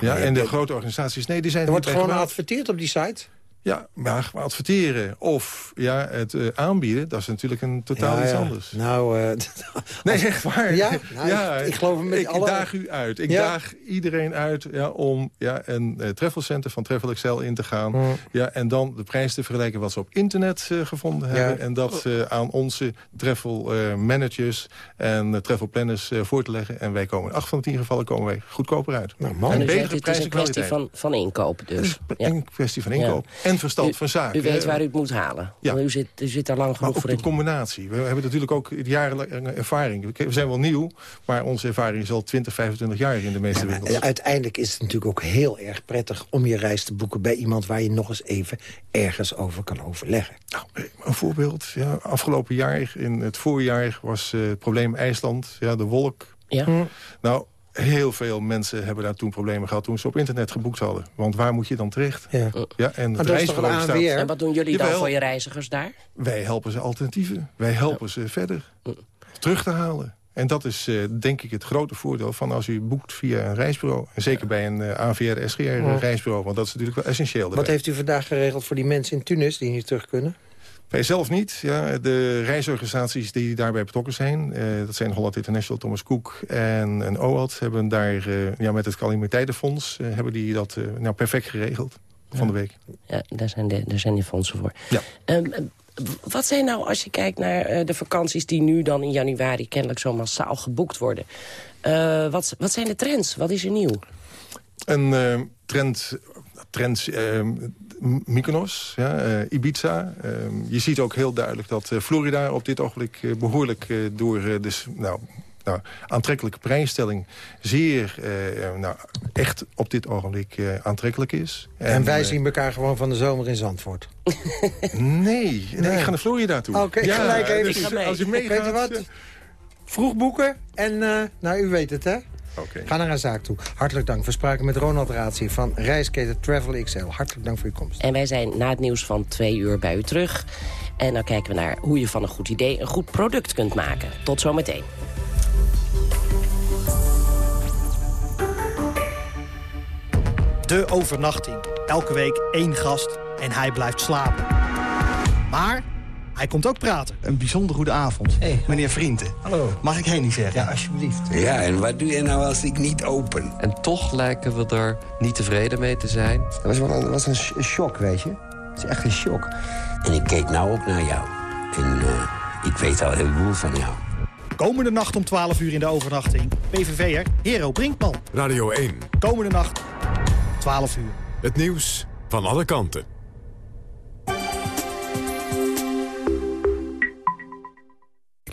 Ja, en de grote organisaties, nee, die zijn Er wordt gewoon geadverteerd op die site. Ja, maar adverteren of ja, het eh, aanbieden, dat is natuurlijk een totaal Ja, iets ja. anders. Nou, eh, (laughs) Nee, echt waar. Ja? Nou, (laughs) ik- ik geloof hem met ik alle- daag u uit. Ik Ja. daag iedereen uit ja, om ja, een eh, travel center van Travel Excel in te gaan. Ja, en dan de prijs te vergelijken wat ze op internet eh, gevonden Ja. hebben. En dat eh, aan onze travel eh, managers en travel planners eh, voor te leggen. En wij komen in acht van de tien gevallen komen wij goedkoper uit. Nou, en En u zegt, betere het is prijs en een kwestie kwaliteit. van, van inkoop dus. Het is Ja. een kwestie van inkoop. En verstand U- van zaken. U weet waar u het moet halen. Ja. Want U, zit, u zit daar lang Maar genoeg ook voor de in. combinatie. We hebben natuurlijk ook jarenlange ervaring. We zijn wel nieuw, maar onze ervaring is al 20, 25 jaar in de meeste winkels. Uiteindelijk is het natuurlijk ook heel erg prettig... om je reis te boeken bij iemand waar je nog eens even ergens over kan overleggen. Nou, een voorbeeld. Ja, afgelopen jaar, in het voorjaar, was eh, het probleem IJsland. Ja, de wolk. Ja. Hm. Nou, heel veel mensen hebben daar toen problemen gehad... toen ze op internet geboekt hadden. Want waar moet je dan terecht? Ja. Ja, en het reisbureau staat-? En wat doen jullie dan voor je reizigers daar? Wij helpen ze alternatieven. Wij helpen ze verder terug te halen. En dat is eh, denk ik het grote voordeel van als u boekt via een reisbureau. En zeker bij een eh, AVR, SGR Ja. reisbureau. Want dat is natuurlijk wel essentieel. Wat heeft u vandaag geregeld voor die mensen in Tunis die niet terug kunnen? Wij zelf niet. Ja, de reisorganisaties die daarbij betrokken zijn... eh, dat zijn Holland International, Thomas Cook en, en OAT... hebben daar eh, ja, met het calamiteitenfonds eh, hebben die dat nou, perfect geregeld van de week. Ja, daar zijn, de, daar zijn die fondsen voor. Ja. Ehm, eh, wat zijn nou, als je kijkt naar de vakanties... die nu dan in januari kennelijk zo massaal geboekt worden... wat, wat zijn de trends? Wat is er nieuw? Een trend, trends, eh, Mykonos, ja, eh, Ibiza. Eh, je ziet ook heel duidelijk dat eh, Florida op dit ogenblik eh, behoorlijk eh, door... dus, nou, nou, aantrekkelijke prijsstelling zeer uh, nou, echt op dit ogenblik uh, aantrekkelijk is. En, en wij uh, zien elkaar gewoon van de zomer in Zandvoort. nee, (laughs) nee, nee, ik ga naar Florida toe. Oké, okay, ja, gelijk even. Dus, als u meegaat... Weet wat? Vroeg boeken en, nou, u weet het, hè? Okay. Ga naar een zaak toe. Hartelijk dank. We spraken met Ronald Ratie van reisketen Travel XL. Hartelijk dank voor uw komst. En wij zijn na het nieuws van twee uur bij u terug. En dan kijken we naar hoe je van een goed idee een goed product kunt maken. Tot zometeen. De overnachting. Elke week één gast en hij blijft slapen. Maar hij komt ook praten. Een bijzonder goede avond. Hey. Meneer Vrienden. Hallo. Mag ik heen niet zeggen? Ja, alsjeblieft. Ja, en wat doe je nou als ik niet open? En toch lijken we er niet tevreden mee te zijn. Dat was wel een, was een shock, weet je. Het is echt een shock. En ik keek nou ook naar jou. En uh, ik weet al heel veel van jou. Komende nacht om 12 uur in de overnachting. PVV'er Hero Brinkman. Radio 1. Komende nacht 12 uur. Het nieuws van alle kanten.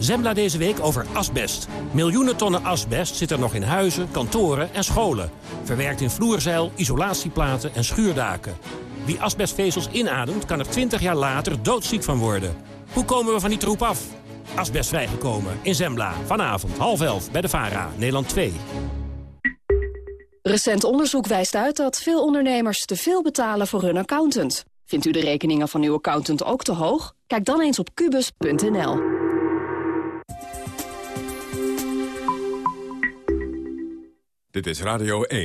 Zembla deze week over asbest. Miljoenen tonnen asbest zitten nog in huizen, kantoren en scholen. Verwerkt in vloerzeil, isolatieplaten en schuurdaken. Wie asbestvezels inademt, kan er 20 jaar later doodziek van worden. Hoe komen we van die troep af? Asbest vrijgekomen in Zembla. Vanavond half elf bij de VARA, Nederland 2. Recent onderzoek wijst uit dat veel ondernemers te veel betalen voor hun accountant. Vindt u de rekeningen van uw accountant ook te hoog? Kijk dan eens op kubus.nl. Dit is Radio 1.